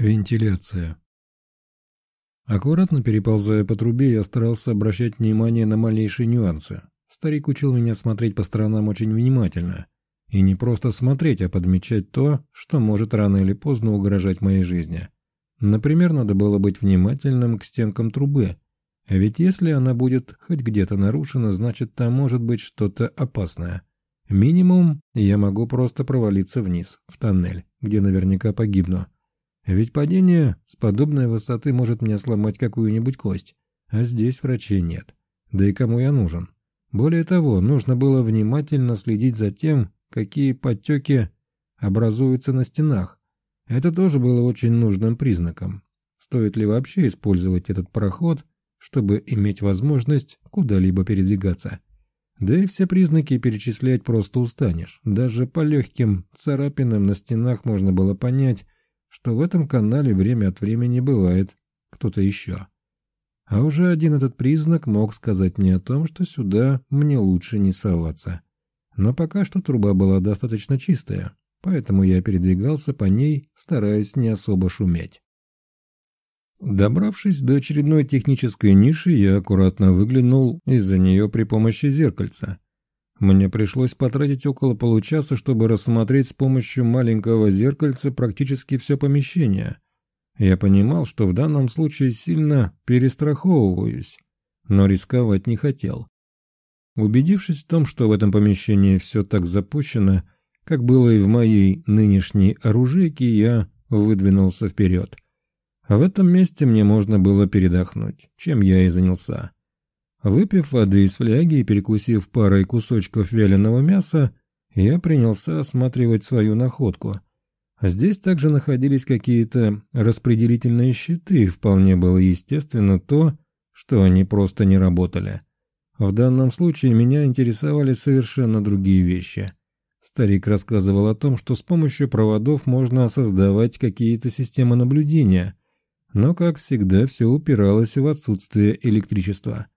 Вентиляция. Аккуратно переползая по трубе, я старался обращать внимание на малейшие нюансы. Старик учил меня смотреть по сторонам очень внимательно. И не просто смотреть, а подмечать то, что может рано или поздно угрожать моей жизни. Например, надо было быть внимательным к стенкам трубы. А ведь если она будет хоть где-то нарушена, значит там может быть что-то опасное. Минимум, я могу просто провалиться вниз, в тоннель, где наверняка погибну. Ведь падение с подобной высоты может мне сломать какую-нибудь кость, а здесь врачей нет. Да и кому я нужен? Более того, нужно было внимательно следить за тем, какие подтеки образуются на стенах. Это тоже было очень нужным признаком. Стоит ли вообще использовать этот проход, чтобы иметь возможность куда-либо передвигаться? Да и все признаки перечислять просто устанешь. Даже по легким царапинам на стенах можно было понять, что в этом канале время от времени бывает кто-то еще. А уже один этот признак мог сказать мне о том, что сюда мне лучше не соваться. Но пока что труба была достаточно чистая, поэтому я передвигался по ней, стараясь не особо шуметь. Добравшись до очередной технической ниши, я аккуратно выглянул из-за нее при помощи зеркальца. Мне пришлось потратить около получаса, чтобы рассмотреть с помощью маленького зеркальца практически все помещение. Я понимал, что в данном случае сильно перестраховываюсь, но рисковать не хотел. Убедившись в том, что в этом помещении все так запущено, как было и в моей нынешней оружейке, я выдвинулся вперед – в этом месте мне можно было передохнуть, чем я и занялся. Выпив воды из фляги и перекусив парой кусочков вяленого мяса, я принялся осматривать свою находку. Здесь также находились какие-то распределительные щиты, вполне было естественно то, что они просто не работали. В данном случае меня интересовали совершенно другие вещи. Старик рассказывал о том, что с помощью проводов можно создавать какие-то системы наблюдения, но, как всегда, все упиралось в отсутствие электричества.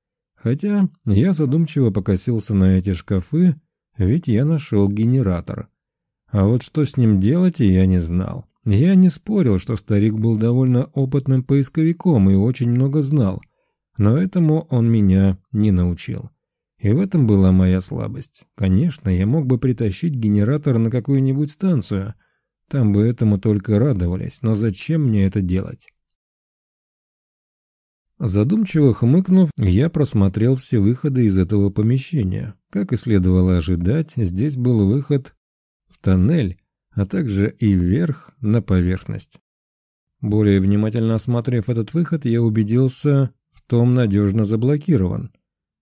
Хотя я задумчиво покосился на эти шкафы, ведь я нашел генератор. А вот что с ним делать, я не знал. Я не спорил, что старик был довольно опытным поисковиком и очень много знал, но этому он меня не научил. И в этом была моя слабость. Конечно, я мог бы притащить генератор на какую-нибудь станцию, там бы этому только радовались, но зачем мне это делать? Задумчиво хмыкнув, я просмотрел все выходы из этого помещения. Как и следовало ожидать, здесь был выход в тоннель, а также и вверх на поверхность. Более внимательно осмотрев этот выход, я убедился, в том надежно заблокирован.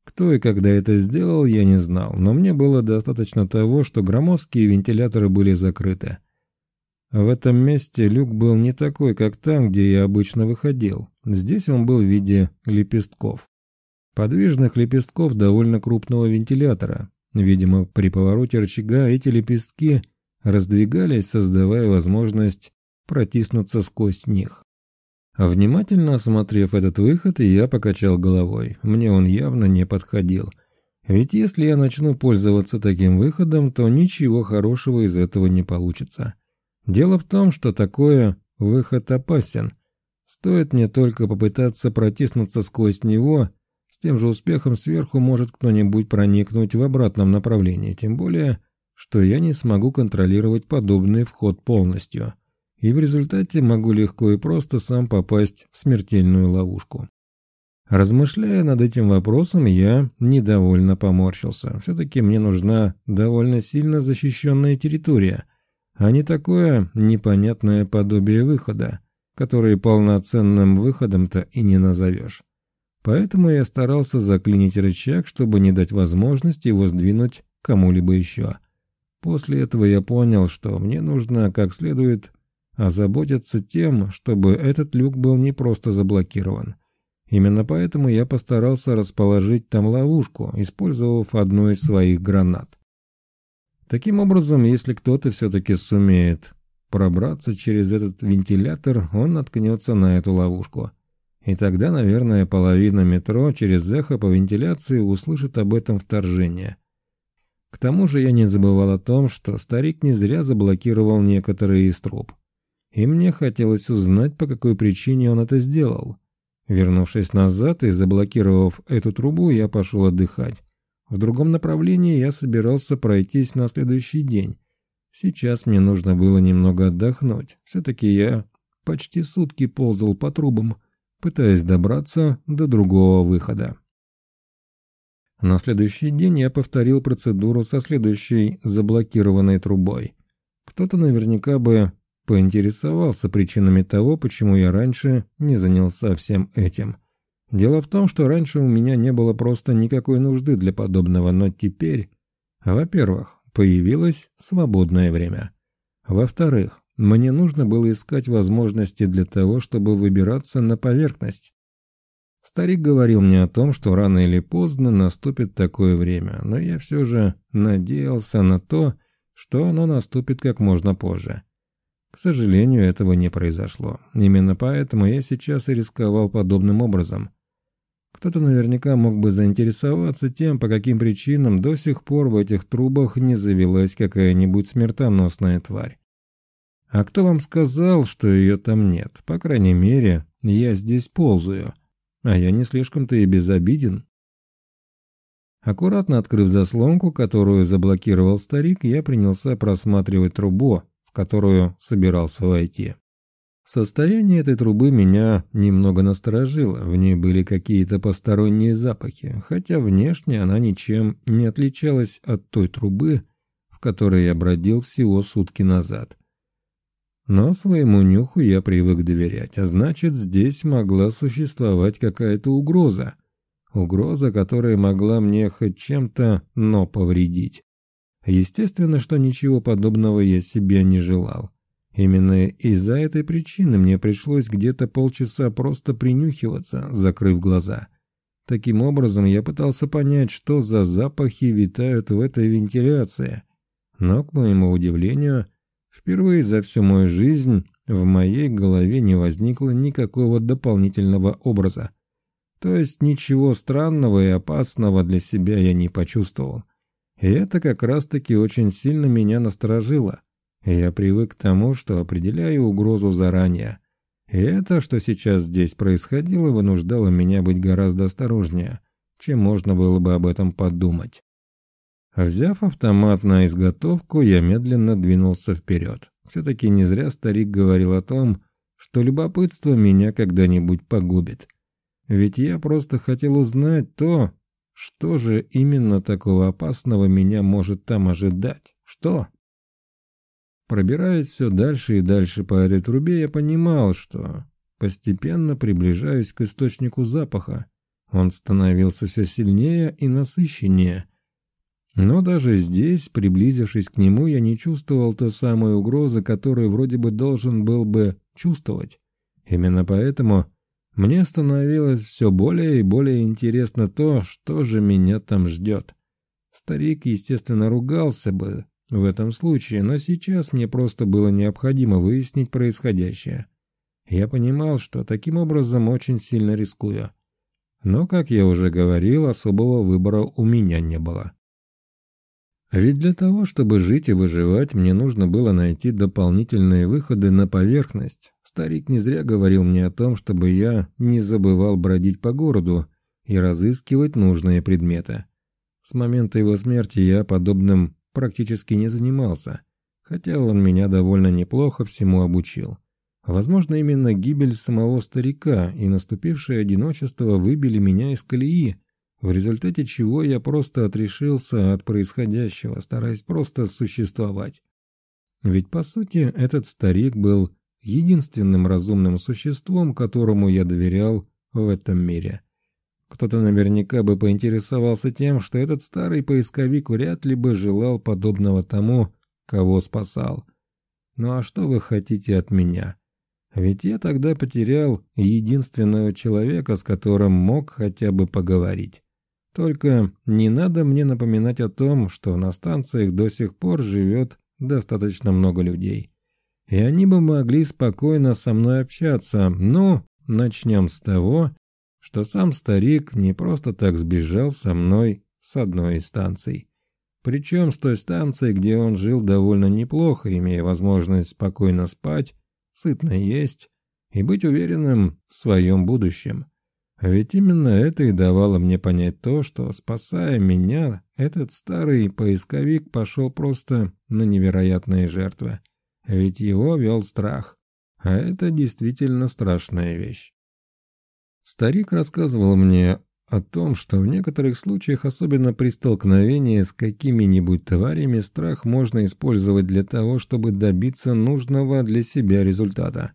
Кто и когда это сделал, я не знал, но мне было достаточно того, что громоздкие вентиляторы были закрыты. В этом месте люк был не такой, как там, где я обычно выходил. Здесь он был в виде лепестков. Подвижных лепестков довольно крупного вентилятора. Видимо, при повороте рычага эти лепестки раздвигались, создавая возможность протиснуться сквозь них. Внимательно осмотрев этот выход, я покачал головой. Мне он явно не подходил. Ведь если я начну пользоваться таким выходом, то ничего хорошего из этого не получится. Дело в том, что такой выход опасен. Стоит мне только попытаться протиснуться сквозь него, с тем же успехом сверху может кто-нибудь проникнуть в обратном направлении, тем более, что я не смогу контролировать подобный вход полностью, и в результате могу легко и просто сам попасть в смертельную ловушку. Размышляя над этим вопросом, я недовольно поморщился. Все-таки мне нужна довольно сильно защищенная территория – а не такое непонятное подобие выхода, который полноценным выходом-то и не назовешь. Поэтому я старался заклинить рычаг, чтобы не дать возможность его сдвинуть кому-либо еще. После этого я понял, что мне нужно как следует озаботиться тем, чтобы этот люк был не просто заблокирован. Именно поэтому я постарался расположить там ловушку, использовав одну из своих гранат. Таким образом, если кто-то все-таки сумеет пробраться через этот вентилятор, он наткнется на эту ловушку. И тогда, наверное, половина метро через эхо по вентиляции услышит об этом вторжение. К тому же я не забывал о том, что старик не зря заблокировал некоторые из труб. и мне хотелось узнать, по какой причине он это сделал. Вернувшись назад и заблокировав эту трубу, я пошел отдыхать. В другом направлении я собирался пройтись на следующий день. Сейчас мне нужно было немного отдохнуть. Все-таки я почти сутки ползал по трубам, пытаясь добраться до другого выхода. На следующий день я повторил процедуру со следующей заблокированной трубой. Кто-то наверняка бы поинтересовался причинами того, почему я раньше не занялся всем этим. Дело в том, что раньше у меня не было просто никакой нужды для подобного, но теперь, во-первых, появилось свободное время. Во-вторых, мне нужно было искать возможности для того, чтобы выбираться на поверхность. Старик говорил мне о том, что рано или поздно наступит такое время, но я все же надеялся на то, что оно наступит как можно позже. К сожалению, этого не произошло. Именно поэтому я сейчас и рисковал подобным образом. Кто-то наверняка мог бы заинтересоваться тем, по каким причинам до сих пор в этих трубах не завелась какая-нибудь смертоносная тварь. А кто вам сказал, что ее там нет? По крайней мере, я здесь ползаю. А я не слишком-то и безобиден. Аккуратно открыв заслонку, которую заблокировал старик, я принялся просматривать трубу, в которую собирался войти. Состояние этой трубы меня немного насторожило, в ней были какие-то посторонние запахи, хотя внешне она ничем не отличалась от той трубы, в которой я бродил всего сутки назад. Но своему нюху я привык доверять, а значит, здесь могла существовать какая-то угроза. Угроза, которая могла мне хоть чем-то, но повредить. Естественно, что ничего подобного я себе не желал. Именно из-за этой причины мне пришлось где-то полчаса просто принюхиваться, закрыв глаза. Таким образом, я пытался понять, что за запахи витают в этой вентиляции. Но, к моему удивлению, Впервые за всю мою жизнь в моей голове не возникло никакого дополнительного образа. То есть ничего странного и опасного для себя я не почувствовал. И это как раз-таки очень сильно меня насторожило. Я привык к тому, что определяю угрозу заранее. И это, что сейчас здесь происходило, вынуждало меня быть гораздо осторожнее, чем можно было бы об этом подумать. Взяв автомат на изготовку, я медленно двинулся вперед. Все-таки не зря старик говорил о том, что любопытство меня когда-нибудь погубит. Ведь я просто хотел узнать то, что же именно такого опасного меня может там ожидать. Что? Пробираясь все дальше и дальше по этой трубе, я понимал, что постепенно приближаюсь к источнику запаха. Он становился все сильнее и насыщеннее – но даже здесь, приблизившись к нему, я не чувствовал той самой угрозы, которую вроде бы должен был бы чувствовать. Именно поэтому мне становилось все более и более интересно то, что же меня там ждет. Старик, естественно, ругался бы в этом случае, но сейчас мне просто было необходимо выяснить происходящее. Я понимал, что таким образом очень сильно рискую. Но, как я уже говорил, особого выбора у меня не было. Ведь для того, чтобы жить и выживать, мне нужно было найти дополнительные выходы на поверхность. Старик не зря говорил мне о том, чтобы я не забывал бродить по городу и разыскивать нужные предметы. С момента его смерти я подобным практически не занимался, хотя он меня довольно неплохо всему обучил. Возможно, именно гибель самого старика и наступившее одиночество выбили меня из колеи, в результате чего я просто отрешился от происходящего, стараясь просто существовать. Ведь, по сути, этот старик был единственным разумным существом, которому я доверял в этом мире. Кто-то наверняка бы поинтересовался тем, что этот старый поисковик вряд ли бы желал подобного тому, кого спасал. Ну а что вы хотите от меня? Ведь я тогда потерял единственного человека, с которым мог хотя бы поговорить. Только не надо мне напоминать о том, что на станциях до сих пор живет достаточно много людей. И они бы могли спокойно со мной общаться, но начнем с того, что сам старик не просто так сбежал со мной с одной из станций. Причем с той станции, где он жил довольно неплохо, имея возможность спокойно спать, сытно есть и быть уверенным в своем будущем. Ведь именно это и давало мне понять то, что, спасая меня, этот старый поисковик пошел просто на невероятные жертвы. Ведь его вел страх. А это действительно страшная вещь. Старик рассказывал мне о том, что в некоторых случаях, особенно при столкновении с какими-нибудь тварями, страх можно использовать для того, чтобы добиться нужного для себя результата.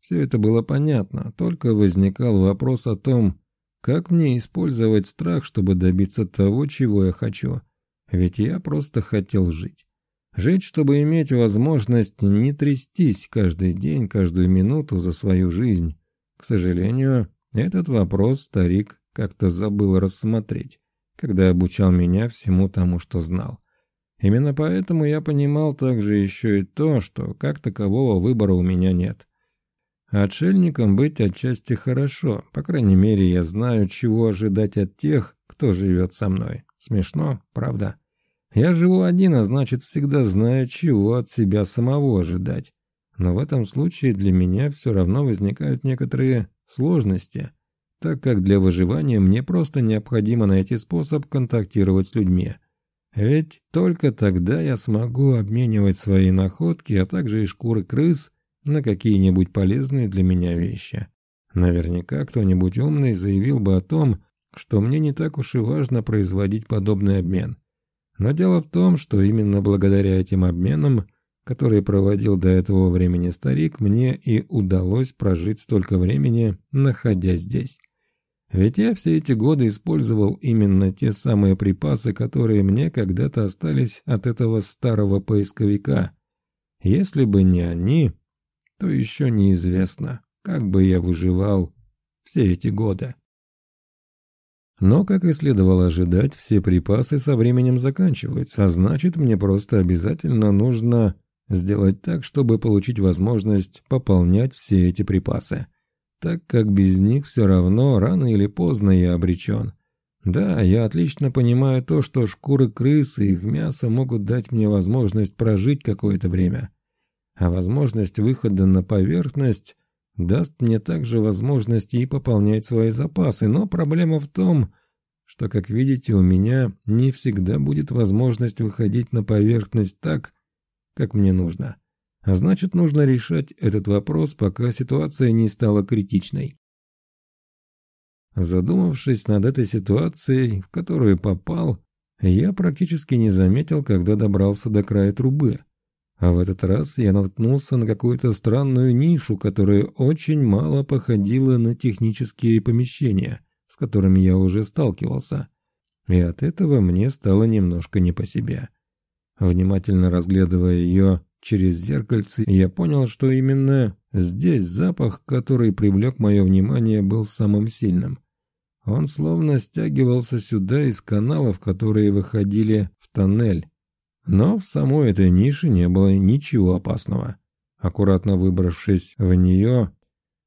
Все это было понятно, только возникал вопрос о том, как мне использовать страх, чтобы добиться того, чего я хочу. Ведь я просто хотел жить. Жить, чтобы иметь возможность не трястись каждый день, каждую минуту за свою жизнь. К сожалению, этот вопрос старик как-то забыл рассмотреть, когда обучал меня всему тому, что знал. Именно поэтому я понимал также еще и то, что как такового выбора у меня нет. Отшельником быть отчасти хорошо, по крайней мере я знаю, чего ожидать от тех, кто живет со мной. Смешно, правда? Я живу один, а значит всегда знаю, чего от себя самого ожидать. Но в этом случае для меня все равно возникают некоторые сложности, так как для выживания мне просто необходимо найти способ контактировать с людьми. Ведь только тогда я смогу обменивать свои находки, а также и шкуры крыс на какие-нибудь полезные для меня вещи. Наверняка кто-нибудь умный заявил бы о том, что мне не так уж и важно производить подобный обмен. Но дело в том, что именно благодаря этим обменам, которые проводил до этого времени старик, мне и удалось прожить столько времени, находясь здесь. Ведь я все эти годы использовал именно те самые припасы, которые мне когда-то остались от этого старого поисковика. Если бы не они, то еще неизвестно, как бы я выживал все эти годы. Но, как и следовало ожидать, все припасы со временем заканчиваются, а значит, мне просто обязательно нужно сделать так, чтобы получить возможность пополнять все эти припасы, так как без них все равно рано или поздно я обречен. Да, я отлично понимаю то, что шкуры крысы и их мясо могут дать мне возможность прожить какое-то время, а возможность выхода на поверхность даст мне также возможность и пополнять свои запасы, но проблема в том, что, как видите, у меня не всегда будет возможность выходить на поверхность так, как мне нужно. А значит, нужно решать этот вопрос, пока ситуация не стала критичной. Задумавшись над этой ситуацией, в которую попал, я практически не заметил, когда добрался до края трубы. А в этот раз я наткнулся на какую-то странную нишу, которая очень мало походила на технические помещения, с которыми я уже сталкивался. И от этого мне стало немножко не по себе. Внимательно разглядывая ее через зеркальце, я понял, что именно здесь запах, который привлек мое внимание, был самым сильным. Он словно стягивался сюда из каналов, которые выходили в тоннель. Но в самой этой нише не было ничего опасного. Аккуратно выбравшись в нее,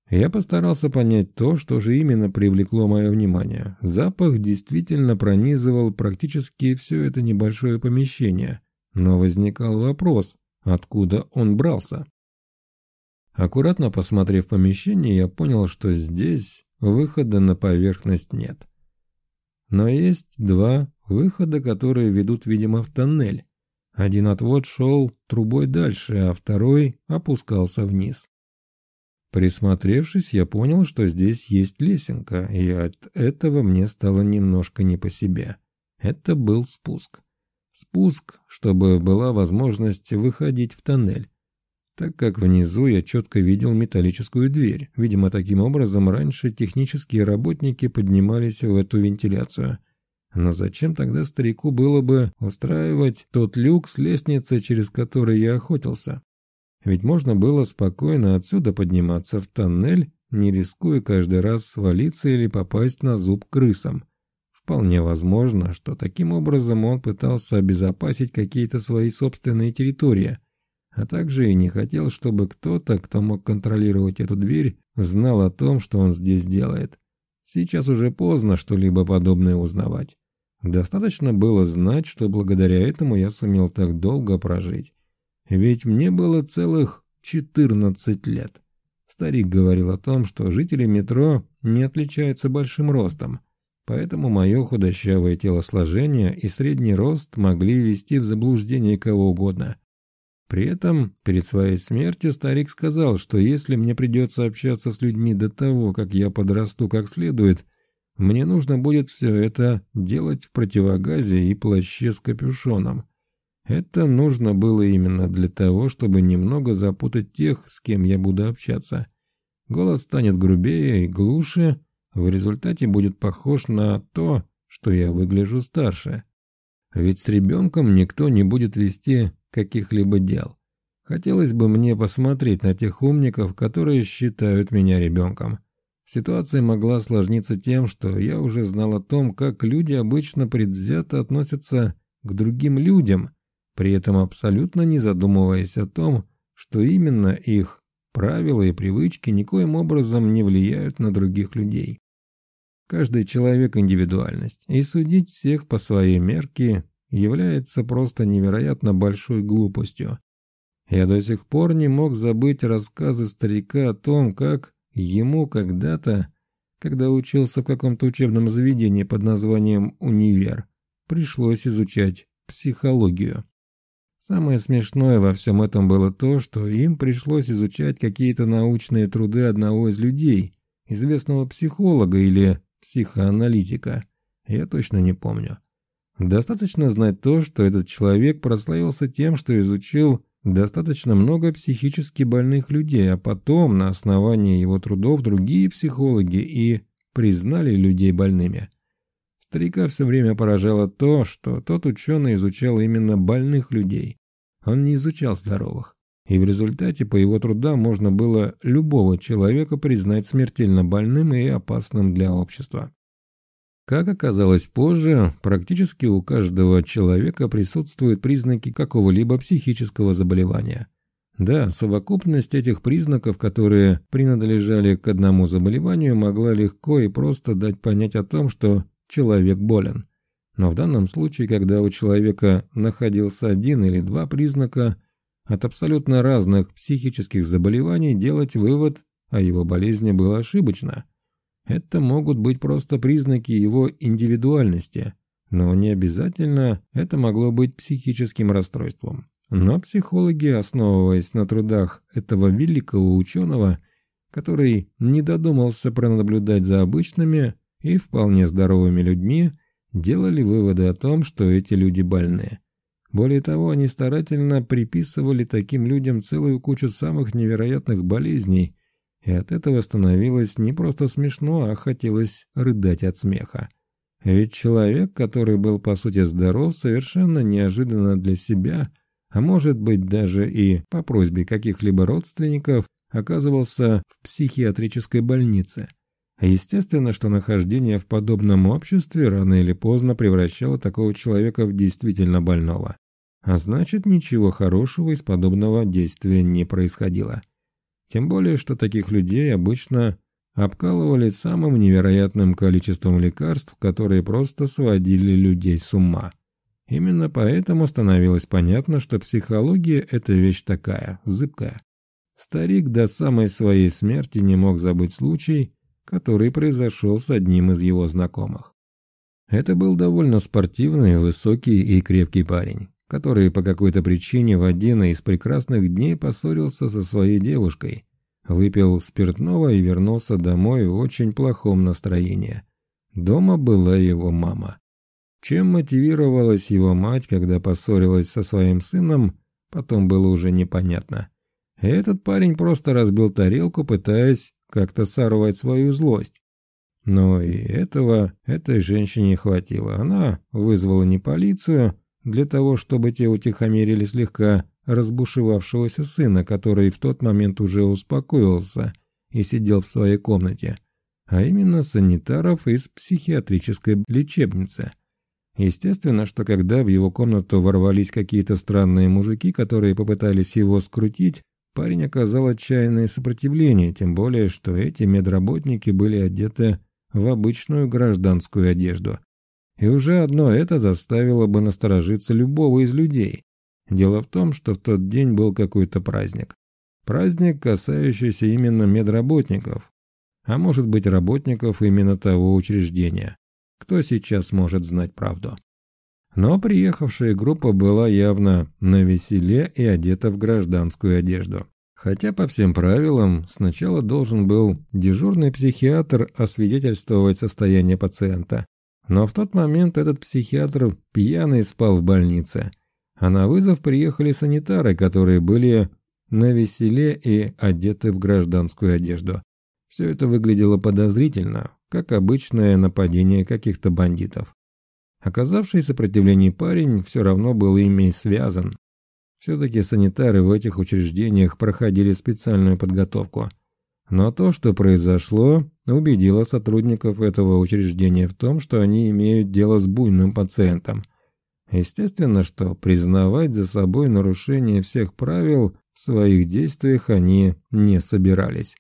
я постарался понять то, что же именно привлекло мое внимание. Запах действительно пронизывал практически все это небольшое помещение, но возникал вопрос, откуда он брался. Аккуратно посмотрев помещение, я понял, что здесь выхода на поверхность нет. Но есть два выхода, которые ведут, видимо, в тоннель. Один отвод шел трубой дальше, а второй опускался вниз. Присмотревшись, я понял, что здесь есть лесенка, и от этого мне стало немножко не по себе. Это был спуск. Спуск, чтобы была возможность выходить в тоннель. Так как внизу я четко видел металлическую дверь. Видимо, таким образом раньше технические работники поднимались в эту вентиляцию – но зачем тогда старику было бы устраивать тот люк с лестницей, через который я охотился? Ведь можно было спокойно отсюда подниматься в тоннель, не рискуя каждый раз свалиться или попасть на зуб крысам. Вполне возможно, что таким образом он пытался обезопасить какие-то свои собственные территории, а также и не хотел, чтобы кто-то, кто мог контролировать эту дверь, знал о том, что он здесь делает. Сейчас уже поздно что-либо подобное узнавать. Достаточно было знать, что благодаря этому я сумел так долго прожить. Ведь мне было целых 14 лет. Старик говорил о том, что жители метро не отличаются большим ростом, поэтому мое худощавое телосложение и средний рост могли ввести в заблуждение кого угодно. При этом, перед своей смертью старик сказал, что если мне придется общаться с людьми до того, как я подрасту как следует, мне нужно будет все это делать в противогазе и плаще с капюшоном. Это нужно было именно для того, чтобы немного запутать тех, с кем я буду общаться. Голос станет грубее и глуше, в результате будет похож на то, что я выгляжу старше. Ведь с ребенком никто не будет вести каких-либо дел. Хотелось бы мне посмотреть на тех умников, которые считают меня ребенком. Ситуация могла осложниться тем, что я уже знал о том, как люди обычно предвзято относятся к другим людям – при этом абсолютно не задумываясь о том, что именно их правила и привычки никоим образом не влияют на других людей. Каждый человек – индивидуальность, и судить всех по своей мерке является просто невероятно большой глупостью. Я до сих пор не мог забыть рассказы старика о том, как ему когда-то, когда учился в каком-то учебном заведении под названием «Универ», пришлось изучать психологию. Самое смешное во всем этом было то, что им пришлось изучать какие-то научные труды одного из людей, известного психолога или психоаналитика. Я точно не помню. Достаточно знать то, что этот человек прославился тем, что изучил достаточно много психически больных людей, а потом на основании его трудов другие психологи и признали людей больными. Старика все время поражало то, что тот ученый изучал именно больных людей. Он не изучал здоровых. И в результате по его трудам можно было любого человека признать смертельно больным и опасным для общества. Как оказалось позже, практически у каждого человека присутствуют признаки какого-либо психического заболевания. Да, совокупность этих признаков, которые принадлежали к одному заболеванию, могла легко и просто дать понять о том, что человек болен. Но в данном случае, когда у человека находился один или два признака от абсолютно разных психических заболеваний, делать вывод о его болезни было ошибочно. Это могут быть просто признаки его индивидуальности, но не обязательно это могло быть психическим расстройством. Но психологи, основываясь на трудах этого великого ученого, который не додумался пронаблюдать за обычными и вполне здоровыми людьми, делали выводы о том, что эти люди больные. Более того, они старательно приписывали таким людям целую кучу самых невероятных болезней, и от этого становилось не просто смешно, а хотелось рыдать от смеха. Ведь человек, который был по сути здоров, совершенно неожиданно для себя, а может быть даже и по просьбе каких-либо родственников, оказывался в психиатрической больнице – Естественно, что нахождение в подобном обществе рано или поздно превращало такого человека в действительно больного. А значит, ничего хорошего из подобного действия не происходило. Тем более, что таких людей обычно обкалывали самым невероятным количеством лекарств, которые просто сводили людей с ума. Именно поэтому становилось понятно, что психология – это вещь такая, зыбкая. Старик до самой своей смерти не мог забыть случай, который произошел с одним из его знакомых. Это был довольно спортивный, высокий и крепкий парень, который по какой-то причине в один из прекрасных дней поссорился со своей девушкой, выпил спиртного и вернулся домой в очень плохом настроении. Дома была его мама. Чем мотивировалась его мать, когда поссорилась со своим сыном, потом было уже непонятно. Этот парень просто разбил тарелку, пытаясь как-то сорвать свою злость. Но и этого этой женщине хватило. Она вызвала не полицию для того, чтобы те утихомирили слегка разбушевавшегося сына, который в тот момент уже успокоился и сидел в своей комнате, а именно санитаров из психиатрической лечебницы. Естественно, что когда в его комнату ворвались какие-то странные мужики, которые попытались его скрутить, Парень оказал отчаянное сопротивление, тем более, что эти медработники были одеты в обычную гражданскую одежду. И уже одно это заставило бы насторожиться любого из людей. Дело в том, что в тот день был какой-то праздник. Праздник, касающийся именно медработников, а может быть работников именно того учреждения. Кто сейчас может знать правду? Но приехавшая группа была явно на веселе и одета в гражданскую одежду. Хотя по всем правилам сначала должен был дежурный психиатр освидетельствовать состояние пациента. Но в тот момент этот психиатр пьяный спал в больнице. А на вызов приехали санитары, которые были на веселе и одеты в гражданскую одежду. Все это выглядело подозрительно, как обычное нападение каких-то бандитов. Оказавший сопротивление парень все равно был ими связан. Все-таки санитары в этих учреждениях проходили специальную подготовку. Но то, что произошло, убедило сотрудников этого учреждения в том, что они имеют дело с буйным пациентом. Естественно, что признавать за собой нарушение всех правил в своих действиях они не собирались.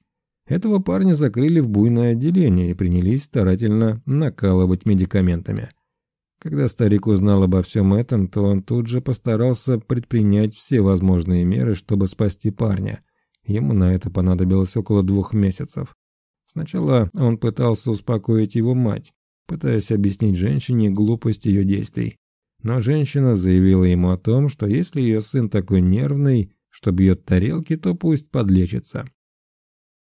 Этого парня закрыли в буйное отделение и принялись старательно накалывать медикаментами. Когда старик узнал обо всем этом, то он тут же постарался предпринять все возможные меры, чтобы спасти парня. Ему на это понадобилось около двух месяцев. Сначала он пытался успокоить его мать, пытаясь объяснить женщине глупость ее действий. Но женщина заявила ему о том, что если ее сын такой нервный, что бьет тарелки, то пусть подлечится.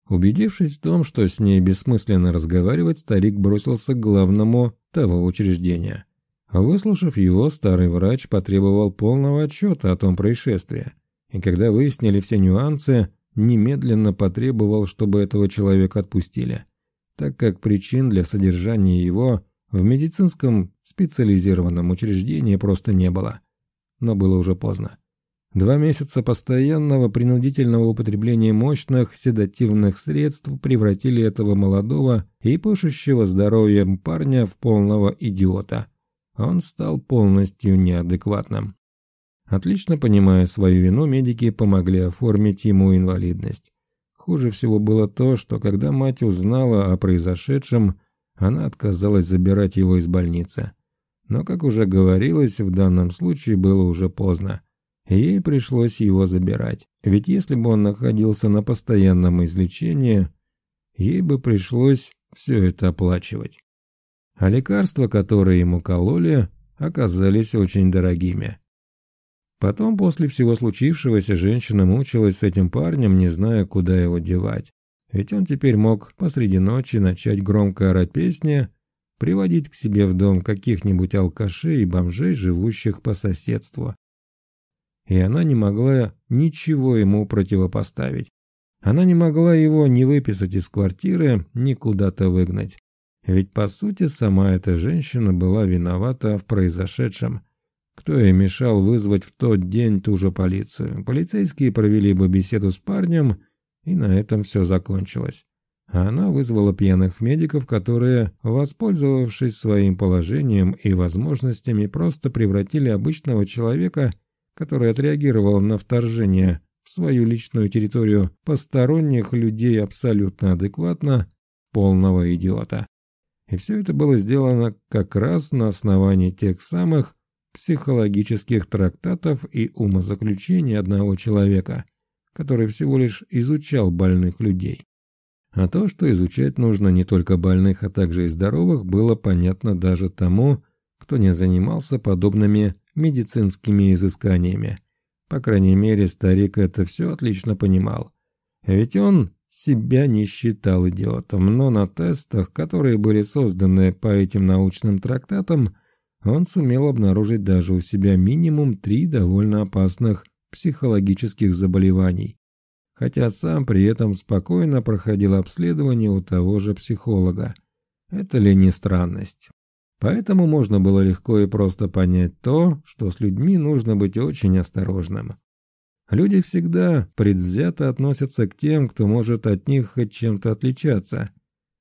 Убедившись в том, что с ней бессмысленно разговаривать, старик бросился к главному того учреждения. Выслушав его, старый врач потребовал полного отчета о том происшествии, и когда выяснили все нюансы, немедленно потребовал, чтобы этого человека отпустили, так как причин для содержания его в медицинском специализированном учреждении просто не было. Но было уже поздно. Два месяца постоянного принудительного употребления мощных седативных средств превратили этого молодого и пышущего здоровьем парня в полного идиота. Он стал полностью неадекватным. Отлично понимая свою вину, медики помогли оформить ему инвалидность. Хуже всего было то, что когда мать узнала о произошедшем, она отказалась забирать его из больницы. Но, как уже говорилось, в данном случае было уже поздно. Ей пришлось его забирать. Ведь если бы он находился на постоянном излечении, ей бы пришлось все это оплачивать. А лекарства, которые ему кололи, оказались очень дорогими. Потом, после всего случившегося, женщина мучилась с этим парнем, не зная, куда его девать. Ведь он теперь мог посреди ночи начать громко орать песни, приводить к себе в дом каких-нибудь алкашей и бомжей, живущих по соседству и она не могла ничего ему противопоставить. Она не могла его ни выписать из квартиры, ни куда-то выгнать. Ведь, по сути, сама эта женщина была виновата в произошедшем. Кто ей мешал вызвать в тот день ту же полицию? Полицейские провели бы беседу с парнем, и на этом все закончилось. А она вызвала пьяных медиков, которые, воспользовавшись своим положением и возможностями, просто превратили обычного человека который отреагировал на вторжение в свою личную территорию посторонних людей абсолютно адекватно, полного идиота. И все это было сделано как раз на основании тех самых психологических трактатов и умозаключений одного человека, который всего лишь изучал больных людей. А то, что изучать нужно не только больных, а также и здоровых, было понятно даже тому, кто не занимался подобными медицинскими изысканиями. По крайней мере, старик это все отлично понимал. Ведь он себя не считал идиотом, но на тестах, которые были созданы по этим научным трактатам, он сумел обнаружить даже у себя минимум три довольно опасных психологических заболеваний, хотя сам при этом спокойно проходил обследование у того же психолога. Это ли не странность? Поэтому можно было легко и просто понять то, что с людьми нужно быть очень осторожным. Люди всегда предвзято относятся к тем, кто может от них хоть чем-то отличаться.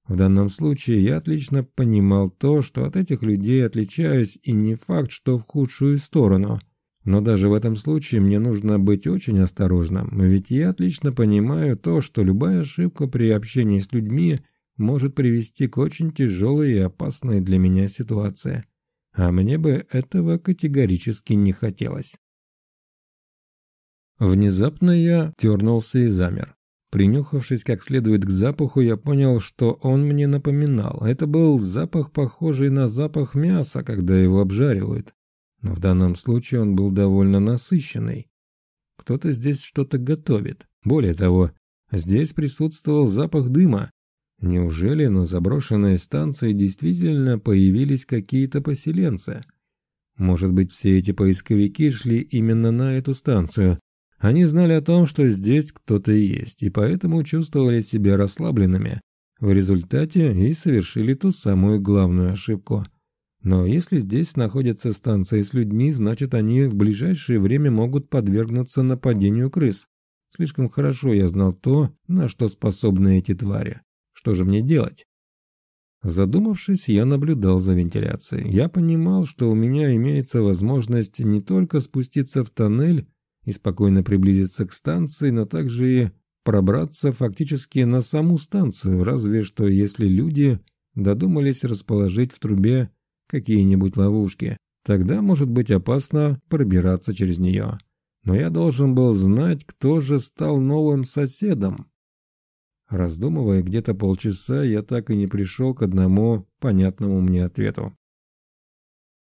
В данном случае я отлично понимал то, что от этих людей отличаюсь, и не факт, что в худшую сторону. Но даже в этом случае мне нужно быть очень осторожным, ведь я отлично понимаю то, что любая ошибка при общении с людьми – может привести к очень тяжелой и опасной для меня ситуации. А мне бы этого категорически не хотелось. Внезапно я дернулся и замер. Принюхавшись как следует к запаху, я понял, что он мне напоминал. Это был запах, похожий на запах мяса, когда его обжаривают. Но в данном случае он был довольно насыщенный. Кто-то здесь что-то готовит. Более того, здесь присутствовал запах дыма. Неужели на заброшенной станции действительно появились какие-то поселенцы? Может быть, все эти поисковики шли именно на эту станцию, они знали о том, что здесь кто-то есть, и поэтому чувствовали себя расслабленными. В результате и совершили ту самую главную ошибку. Но если здесь находятся станции с людьми, значит они в ближайшее время могут подвергнуться нападению крыс. Слишком хорошо я знал то, на что способны эти твари. Что же мне делать? Задумавшись, я наблюдал за вентиляцией. Я понимал, что у меня имеется возможность не только спуститься в тоннель, и спокойно приблизиться к станции, но также и пробраться фактически на саму станцию, разве что если люди додумались расположить в трубе какие-нибудь ловушки. Тогда может быть опасно пробираться через нее. Но я должен был знать, кто же стал новым соседом. Раздумывая где-то полчаса, я так и не пришел к одному понятному мне ответу.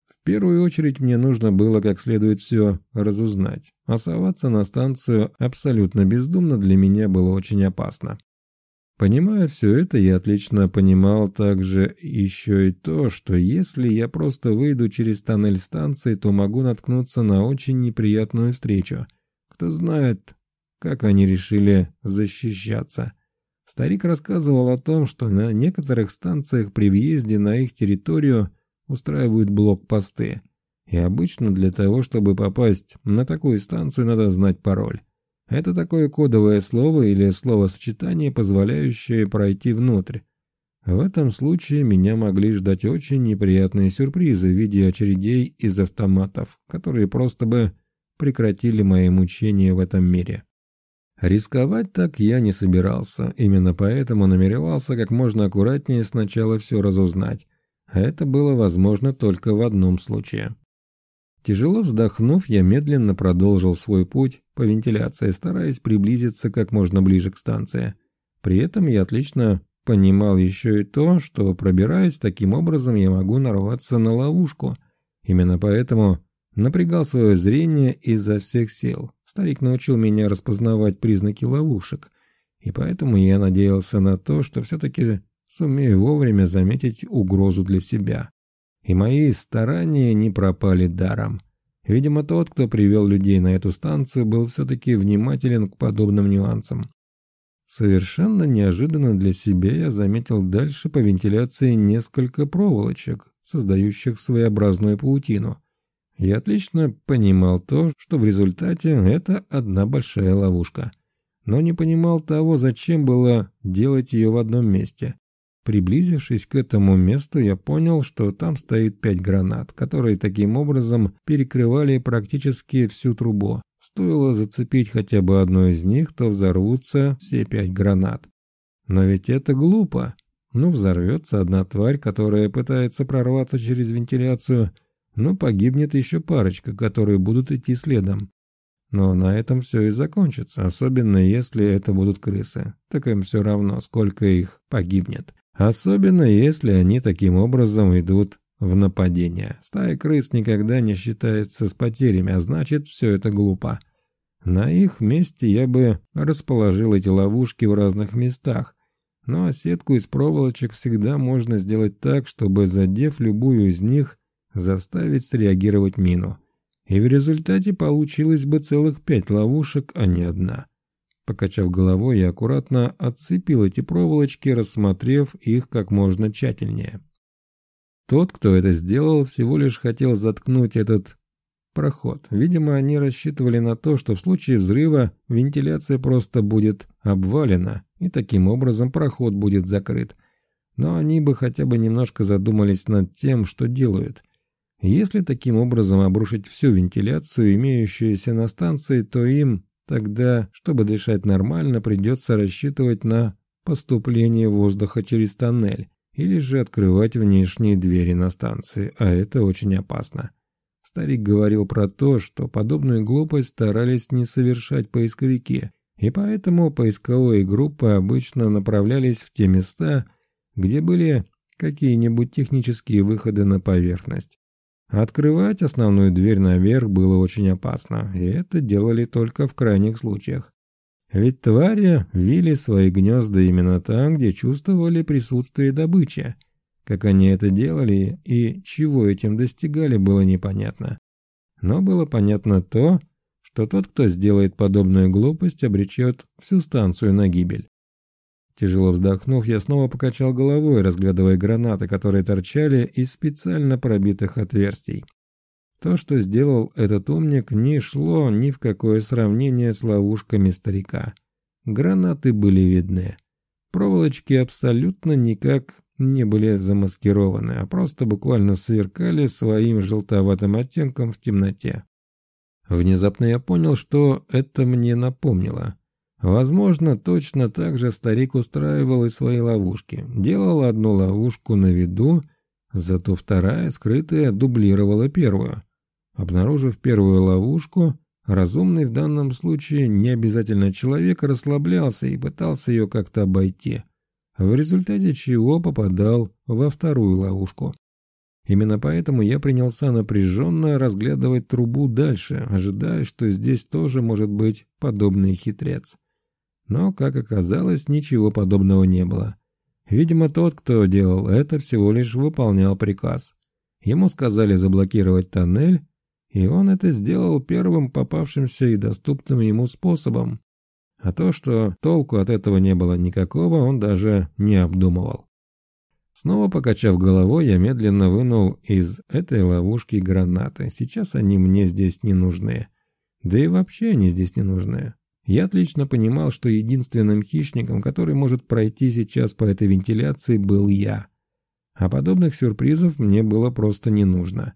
В первую очередь мне нужно было как следует все разузнать. Оставаться на станцию абсолютно бездумно для меня было очень опасно. Понимая все это, я отлично понимал также еще и то, что если я просто выйду через тоннель станции, то могу наткнуться на очень неприятную встречу. Кто знает, как они решили защищаться. Старик рассказывал о том, что на некоторых станциях при въезде на их территорию – устраивают блокпосты. И обычно для того, чтобы попасть на такую станцию, надо знать пароль. Это такое кодовое слово или словосочетание, позволяющее пройти внутрь. В этом случае меня могли ждать очень неприятные сюрпризы в виде очередей из автоматов, которые просто бы прекратили мои мучения в этом мире. Рисковать так я не собирался, именно поэтому намеревался как можно аккуратнее сначала все разузнать, это было возможно только в одном случае. Тяжело вздохнув, я медленно продолжил свой путь по вентиляции, стараясь приблизиться как можно ближе к станции. При этом я отлично понимал еще и то, что пробираясь таким образом, я могу нарваться на ловушку. Именно поэтому напрягал свое зрение изо всех сил. Старик научил меня распознавать признаки ловушек, и поэтому я надеялся на то, что все-таки сумею вовремя заметить угрозу для себя. И мои старания не пропали даром. Видимо, тот, кто привел людей на эту станцию, был все-таки внимателен к подобным нюансам. Совершенно неожиданно для себя я заметил дальше по вентиляции несколько проволочек, создающих своеобразную паутину. Я отлично понимал то, что в результате это одна большая ловушка. Но не понимал того, зачем было делать ее в одном месте. Приблизившись к этому месту, я понял, что там стоит пять гранат, которые таким образом перекрывали практически всю трубу. Стоило зацепить хотя бы одну из них, то взорвутся все пять гранат. Но ведь это глупо. Ну, взорвется одна тварь, которая пытается прорваться через вентиляцию, но погибнет еще парочка, которые будут идти следом. Но на этом все и закончится, особенно если это будут крысы. Так им все равно, сколько их погибнет. Особенно если они таким образом идут в нападение. Стая крыс никогда не считается с потерями, а значит, все это глупо. На их месте я бы расположил эти ловушки в разных местах, но сетку из проволочек всегда можно сделать так, чтобы, задев любую из них, заставить среагировать мину. И в результате получилось бы целых пять ловушек, а не одна. Покачав головой, я аккуратно отцепил эти проволочки, рассмотрев их как можно тщательнее. Тот, кто это сделал, всего лишь хотел заткнуть этот проход. Видимо, они рассчитывали на то, что в случае взрыва вентиляция просто будет обвалена, и таким образом проход будет закрыт. Но они бы хотя бы немножко задумались над тем, что делают. Если таким образом обрушить всю вентиляцию, имеющуюся на станции, то им Тогда, чтобы дышать нормально, придется рассчитывать на поступление воздуха через тоннель или же открывать внешние двери на станции, а это очень опасно. Старик говорил про то, что подобную глупость старались не совершать поисковики, и поэтому поисковые группы обычно направлялись в те места, где были какие-нибудь технические выходы на поверхность. Открывать основную дверь наверх было очень опасно, и это делали только в крайних случаях. Ведь твари вили свои гнезда именно там, где чувствовали присутствие добычи. Как они это делали и чего этим достигали, было непонятно. Но было понятно то, что тот, кто сделает подобную глупость, обречет всю станцию на гибель. Тяжело вздохнув, я снова покачал головой, разглядывая гранаты, которые торчали из специально пробитых отверстий. То, что сделал этот умник, не шло ни в какое сравнение с ловушками старика. Гранаты были видны. Проволочки абсолютно никак не были замаскированы, а просто буквально сверкали своим желтоватым оттенком в темноте. Внезапно я понял, что это мне напомнило. Возможно, точно так же старик устраивал и свои ловушки. Делал одну ловушку на виду, зато вторая, скрытая, дублировала первую. Обнаружив первую ловушку, разумный в данном случае не обязательно человек расслаблялся и пытался ее как-то обойти, в результате чего попадал во вторую ловушку. Именно поэтому я принялся напряженно разглядывать трубу дальше, ожидая, что здесь тоже может быть подобный хитрец. Но, как оказалось, ничего подобного не было. Видимо, тот, кто делал это, всего лишь выполнял приказ. Ему сказали заблокировать тоннель, и он это сделал первым попавшимся и доступным ему способом. А то, что толку от этого не было никакого, он даже не обдумывал. Снова покачав головой, я медленно вынул из этой ловушки гранаты. Сейчас они мне здесь не нужны. Да и вообще они здесь не нужны. Я отлично понимал, что единственным хищником, который может пройти сейчас по этой вентиляции, был я. А подобных сюрпризов мне было просто не нужно.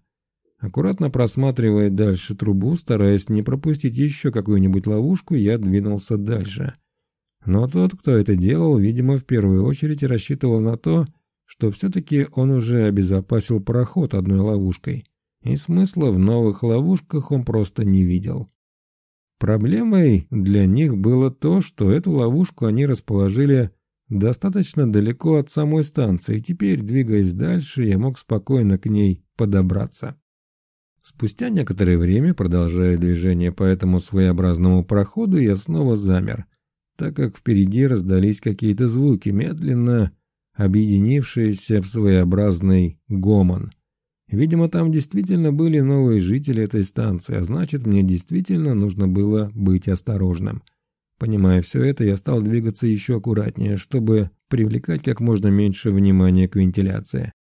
Аккуратно просматривая дальше трубу, стараясь не пропустить еще какую-нибудь ловушку, я двинулся дальше. Но тот, кто это делал, видимо, в первую очередь рассчитывал на то, что все-таки он уже обезопасил проход одной ловушкой, и смысла в новых ловушках он просто не видел. Проблемой для них было то, что эту ловушку они расположили достаточно далеко от самой станции, и теперь, двигаясь дальше, я мог спокойно к ней подобраться. Спустя некоторое время, продолжая движение по этому своеобразному проходу, я снова замер, так как впереди раздались какие-то звуки, медленно объединившиеся в своеобразный гомон – Видимо, там действительно были новые жители этой станции, а значит, мне действительно нужно было быть осторожным. Понимая все это, я стал двигаться еще аккуратнее, чтобы привлекать как можно меньше внимания к вентиляции.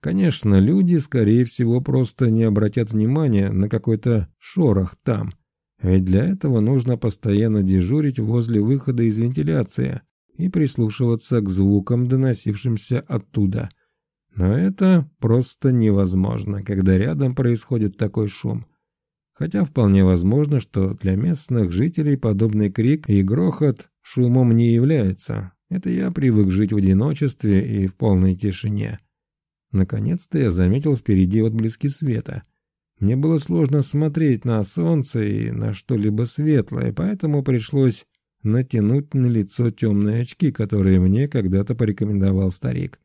Конечно, люди, скорее всего, просто не обратят внимания на какой-то шорох там, ведь для этого нужно постоянно дежурить возле выхода из вентиляции и прислушиваться к звукам, доносившимся оттуда – но это просто невозможно, когда рядом происходит такой шум. Хотя вполне возможно, что для местных жителей подобный крик и грохот шумом не является. Это я привык жить в одиночестве и в полной тишине. Наконец-то я заметил впереди отблески света. Мне было сложно смотреть на солнце и на что-либо светлое, поэтому пришлось натянуть на лицо темные очки, которые мне когда-то порекомендовал старик.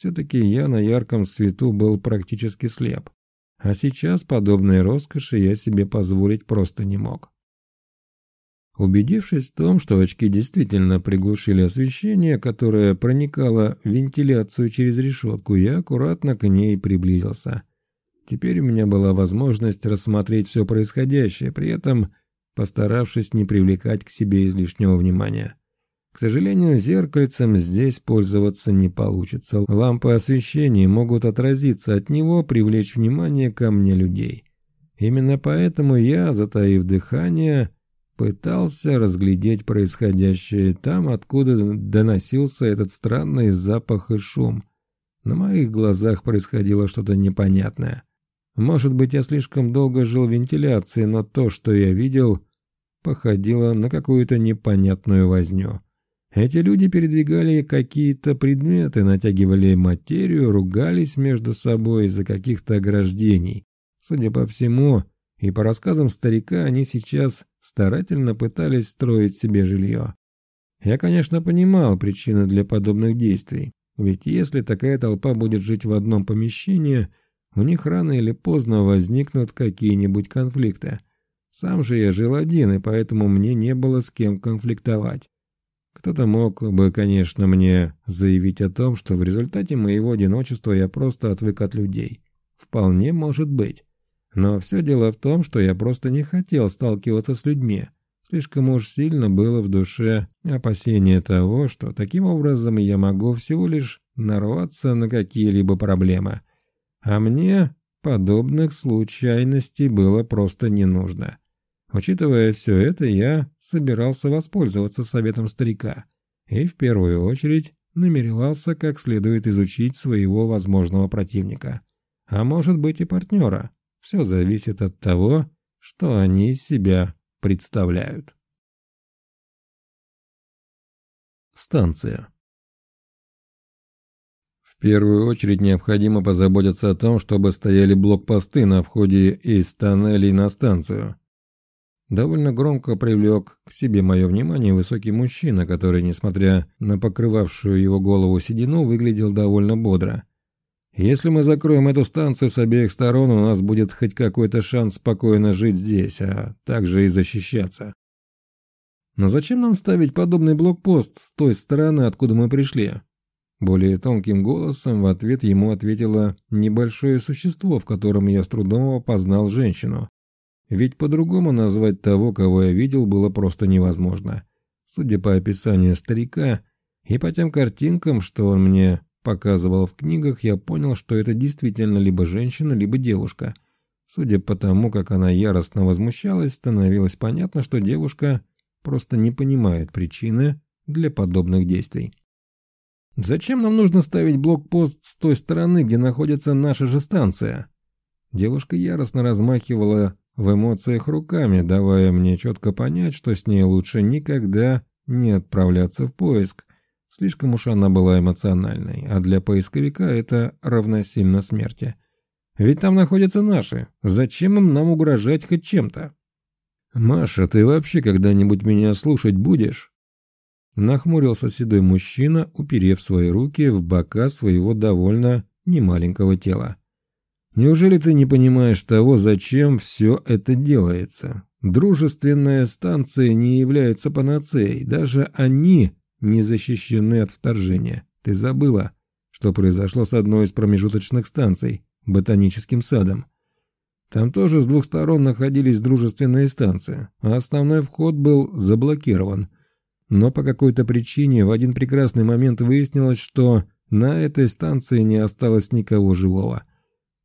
Все-таки я на ярком свету был практически слеп. А сейчас подобной роскоши я себе позволить просто не мог. Убедившись в том, что очки действительно приглушили освещение, которое проникало в вентиляцию через решетку, я аккуратно к ней приблизился. Теперь у меня была возможность рассмотреть все происходящее, при этом постаравшись не привлекать к себе излишнего внимания. К сожалению, зеркальцем здесь пользоваться не получится. Лампы освещения могут отразиться от него, привлечь внимание ко мне людей. Именно поэтому я, затаив дыхание, пытался разглядеть происходящее там, откуда доносился этот странный запах и шум. На моих глазах происходило что-то непонятное. Может быть, я слишком долго жил в вентиляции, но то, что я видел, походило на какую-то непонятную возню. Эти люди передвигали какие-то предметы, натягивали материю, ругались между собой из-за каких-то ограждений. Судя по всему, и по рассказам старика, они сейчас старательно пытались строить себе жилье. Я, конечно, понимал причины для подобных действий, ведь если такая толпа будет жить в одном помещении, у них рано или поздно возникнут какие-нибудь конфликты. Сам же я жил один, и поэтому мне не было с кем конфликтовать. Кто-то мог бы, конечно, мне заявить о том, что в результате моего одиночества я просто отвык от людей. Вполне может быть. Но все дело в том, что я просто не хотел сталкиваться с людьми. Слишком уж сильно было в душе опасение того, что таким образом я могу всего лишь нарваться на какие-либо проблемы. А мне подобных случайностей было просто не нужно. Учитывая все это, я собирался воспользоваться советом старика и в первую очередь намеревался как следует изучить своего возможного противника, а может быть и партнера. Все зависит от того, что они из себя представляют. Станция В первую очередь необходимо позаботиться о том, чтобы стояли блокпосты на входе из тоннелей на станцию. Довольно громко привлек к себе мое внимание высокий мужчина, который, несмотря на покрывавшую его голову седину, выглядел довольно бодро. Если мы закроем эту станцию с обеих сторон, у нас будет хоть какой-то шанс спокойно жить здесь, а также и защищаться. Но зачем нам ставить подобный блокпост с той стороны, откуда мы пришли? Более тонким голосом в ответ ему ответило небольшое существо, в котором я с трудом опознал женщину. Ведь по-другому назвать того, кого я видел, было просто невозможно. Судя по описанию старика и по тем картинкам, что он мне показывал в книгах, я понял, что это действительно либо женщина, либо девушка. Судя по тому, как она яростно возмущалась, становилось понятно, что девушка просто не понимает причины для подобных действий. «Зачем нам нужно ставить блокпост с той стороны, где находится наша же станция?» Девушка яростно размахивала в эмоциях руками, давая мне четко понять, что с ней лучше никогда не отправляться в поиск. Слишком уж она была эмоциональной, а для поисковика это равносильно смерти. Ведь там находятся наши. Зачем им нам угрожать хоть чем-то? «Маша, ты вообще когда-нибудь меня слушать будешь?» Нахмурился седой мужчина, уперев свои руки в бока своего довольно немаленького тела. Неужели ты не понимаешь того, зачем все это делается? Дружественная станция не является панацеей, даже они не защищены от вторжения. Ты забыла, что произошло с одной из промежуточных станций, ботаническим садом. Там тоже с двух сторон находились дружественные станции, а основной вход был заблокирован. Но по какой-то причине в один прекрасный момент выяснилось, что на этой станции не осталось никого живого.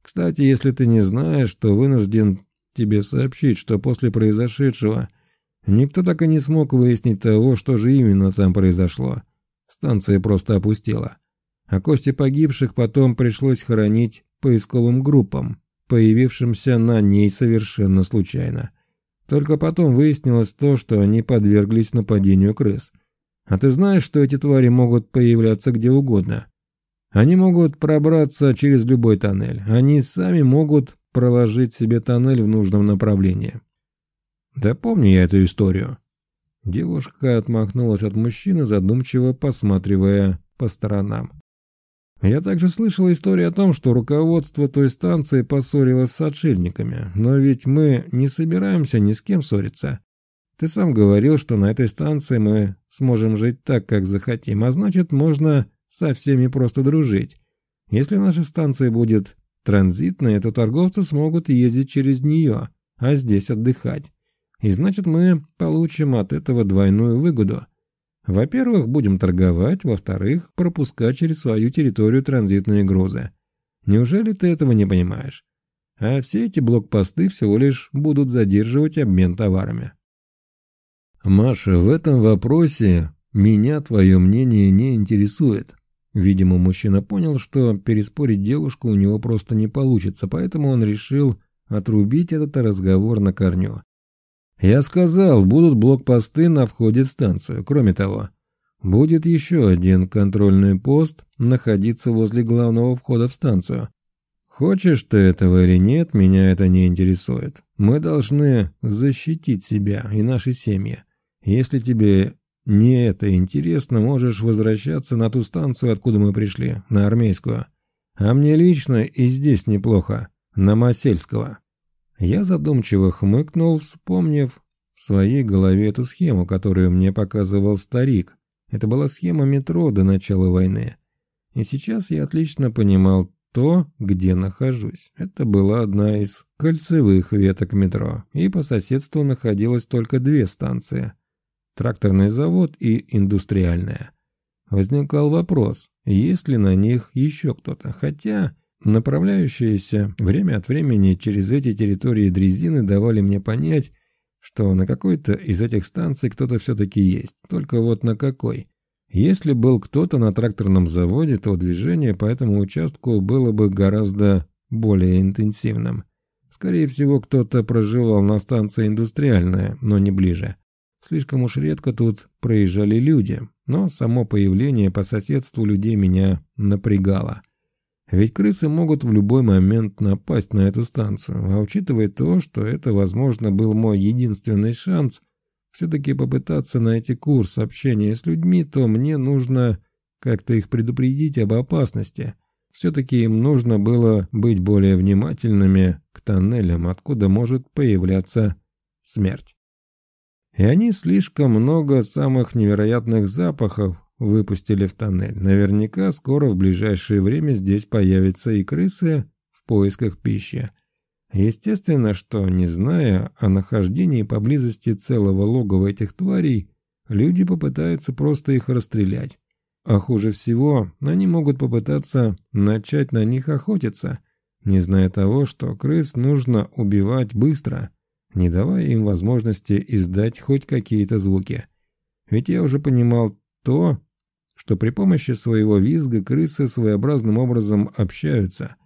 Кстати, если ты не знаешь, то вынужден тебе сообщить, что после произошедшего никто так и не смог выяснить того, что же именно там произошло. Станция просто опустела. А кости погибших потом пришлось хоронить поисковым группам, появившимся на ней совершенно случайно. Только потом выяснилось то, что они подверглись нападению крыс. А ты знаешь, что эти твари могут появляться где угодно? Они могут пробраться через любой тоннель. Они сами могут проложить себе тоннель в нужном направлении. Да помню я эту историю. Девушка отмахнулась от мужчины, задумчиво посматривая по сторонам. Я также слышал историю о том, что руководство той станции поссорилось с отшельниками, но ведь мы не собираемся ни с кем ссориться. Ты сам говорил, что на этой станции мы сможем жить так, как захотим, а значит, можно со всеми просто дружить. Если наша станция будет транзитной, то торговцы смогут ездить через нее, а здесь отдыхать. И значит, мы получим от этого двойную выгоду. Во-первых, будем торговать, во-вторых, пропускать через свою территорию транзитные грузы. Неужели ты этого не понимаешь? А все эти блокпосты всего лишь будут задерживать обмен товарами. Маша, в этом вопросе меня твое мнение не интересует. Видимо, мужчина понял, что переспорить девушку у него просто не получится, поэтому он решил отрубить этот разговор на корню. Я сказал, будут блокпосты на входе в станцию. Кроме того, будет еще один контрольный пост находиться возле главного входа в станцию. Хочешь ты этого или нет, меня это не интересует. Мы должны защитить себя и наши семьи. Если тебе не это интересно, можешь возвращаться на ту станцию, откуда мы пришли, на армейскую. А мне лично и здесь неплохо, на Масельского. Я задумчиво хмыкнул, вспомнив в своей голове эту схему, которую мне показывал старик. Это была схема метро до начала войны. И сейчас я отлично понимал то, где нахожусь. Это была одна из кольцевых веток метро, и по соседству находилось только две станции – тракторный завод и индустриальная. Возникал вопрос, есть ли на них еще кто-то, хотя направляющиеся время от времени через эти территории дрезины давали мне понять, что на какой-то из этих станций кто-то все-таки есть, только вот на какой. Если был кто-то на тракторном заводе, то движение по этому участку было бы гораздо более интенсивным. Скорее всего, кто-то проживал на станции индустриальная, но не ближе. Слишком уж редко тут проезжали люди, но само появление по соседству людей меня напрягало. Ведь крысы могут в любой момент напасть на эту станцию, а учитывая то, что это, возможно, был мой единственный шанс – все-таки попытаться найти курс общения с людьми, то мне нужно как-то их предупредить об опасности. Все-таки им нужно было быть более внимательными к тоннелям, откуда может появляться смерть. И они слишком много самых невероятных запахов выпустили в тоннель. Наверняка скоро в ближайшее время здесь появятся и крысы в поисках пищи. Естественно, что, не зная о нахождении поблизости целого логова этих тварей, люди попытаются просто их расстрелять. А хуже всего, они могут попытаться начать на них охотиться, не зная того, что крыс нужно убивать быстро, не давая им возможности издать хоть какие-то звуки. Ведь я уже понимал то, что при помощи своего визга крысы своеобразным образом общаются –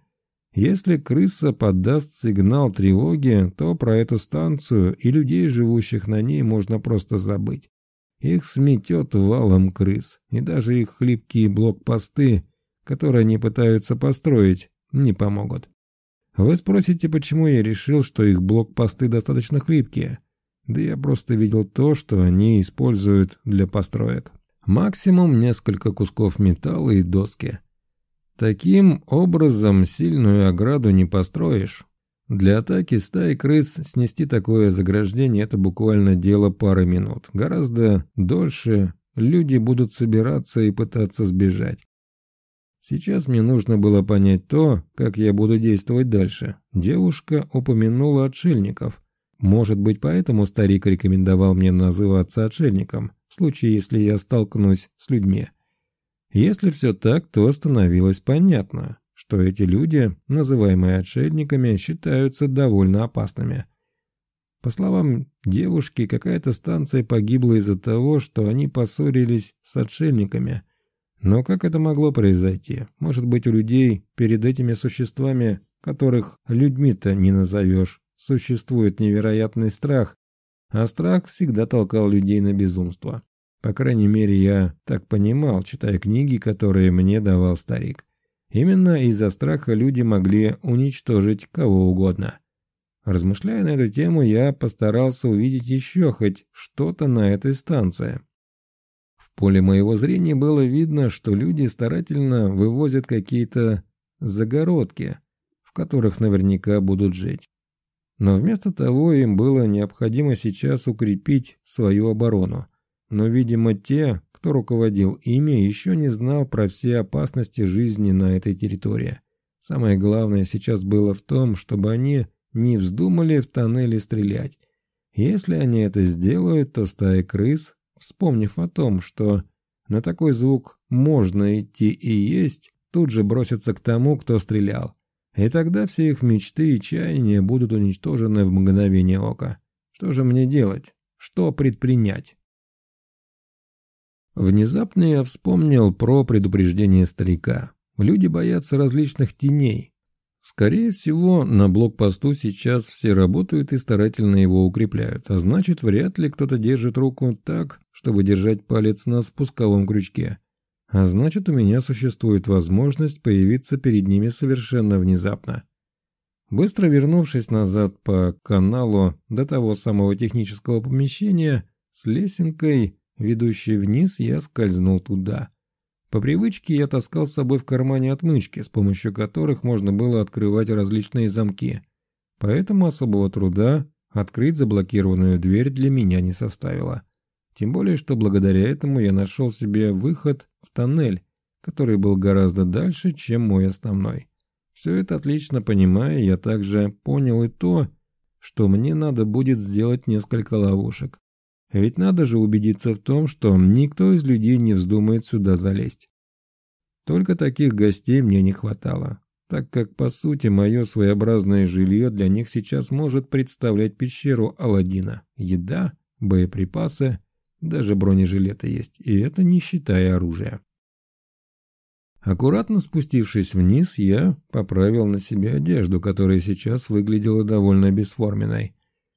если крыса подаст сигнал тревоги, то про эту станцию и людей, живущих на ней, можно просто забыть. Их сметет валом крыс, и даже их хлипкие блокпосты, которые они пытаются построить, не помогут. Вы спросите, почему я решил, что их блокпосты достаточно хлипкие? Да я просто видел то, что они используют для построек. Максимум несколько кусков металла и доски. Таким образом сильную ограду не построишь. Для атаки стаи крыс снести такое заграждение – это буквально дело пары минут. Гораздо дольше люди будут собираться и пытаться сбежать. Сейчас мне нужно было понять то, как я буду действовать дальше. Девушка упомянула отшельников. Может быть, поэтому старик рекомендовал мне называться отшельником, в случае, если я столкнусь с людьми. Если все так, то становилось понятно, что эти люди, называемые отшельниками, считаются довольно опасными. По словам девушки, какая-то станция погибла из-за того, что они поссорились с отшельниками. Но как это могло произойти? Может быть, у людей перед этими существами, которых людьми-то не назовешь, существует невероятный страх, а страх всегда толкал людей на безумство. По крайней мере, я так понимал, читая книги, которые мне давал старик. Именно из-за страха люди могли уничтожить кого угодно. Размышляя на эту тему, я постарался увидеть еще хоть что-то на этой станции. Поле моего зрения было видно, что люди старательно вывозят какие-то загородки, в которых наверняка будут жить. Но вместо того им было необходимо сейчас укрепить свою оборону. Но, видимо, те, кто руководил ими, еще не знал про все опасности жизни на этой территории. Самое главное сейчас было в том, чтобы они не вздумали в тоннеле стрелять. Если они это сделают, то стая крыс, вспомнив о том, что на такой звук можно идти и есть, тут же бросятся к тому, кто стрелял. И тогда все их мечты и чаяния будут уничтожены в мгновение ока. Что же мне делать? Что предпринять? Внезапно я вспомнил про предупреждение старика. Люди боятся различных теней. Скорее всего, на блокпосту сейчас все работают и старательно его укрепляют, а значит, вряд ли кто-то держит руку так, чтобы держать палец на спусковом крючке. А значит, у меня существует возможность появиться перед ними совершенно внезапно. Быстро вернувшись назад по каналу до того самого технического помещения, с лесенкой, ведущей вниз, я скользнул туда. По привычке я таскал с собой в кармане отмычки, с помощью которых можно было открывать различные замки. Поэтому особого труда открыть заблокированную дверь для меня не составило. Тем более, что благодаря этому я нашел себе выход в тоннель, который был гораздо дальше, чем мой основной. Все это отлично понимая, я также понял и то, что мне надо будет сделать несколько ловушек. Ведь надо же убедиться в том, что никто из людей не вздумает сюда залезть. Только таких гостей мне не хватало, так как, по сути, мое своеобразное жилье для них сейчас может представлять пещеру Аладдина. Еда, боеприпасы, даже бронежилеты есть, и это не считая оружия. Аккуратно спустившись вниз, я поправил на себе одежду, которая сейчас выглядела довольно бесформенной,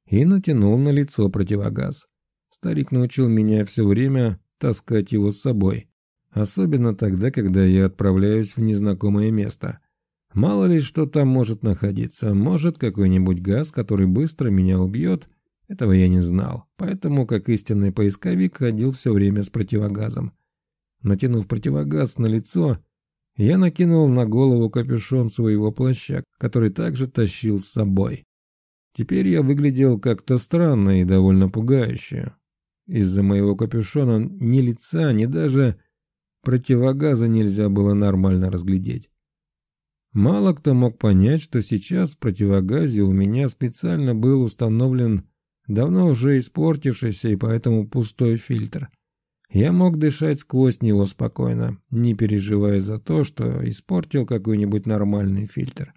и натянул на лицо противогаз. Старик научил меня все время таскать его с собой, особенно тогда, когда я отправляюсь в незнакомое место. Мало ли, что там может находиться, может какой-нибудь газ, который быстро меня убьет, этого я не знал, поэтому, как истинный поисковик, ходил все время с противогазом. Натянув противогаз на лицо, я накинул на голову капюшон своего плаща, который также тащил с собой. Теперь я выглядел как-то странно и довольно пугающе. Из-за моего капюшона ни лица, ни даже противогаза нельзя было нормально разглядеть. Мало кто мог понять, что сейчас в противогазе у меня специально был установлен давно уже испортившийся и поэтому пустой фильтр – я мог дышать сквозь него спокойно, не переживая за то, что испортил какой-нибудь нормальный фильтр.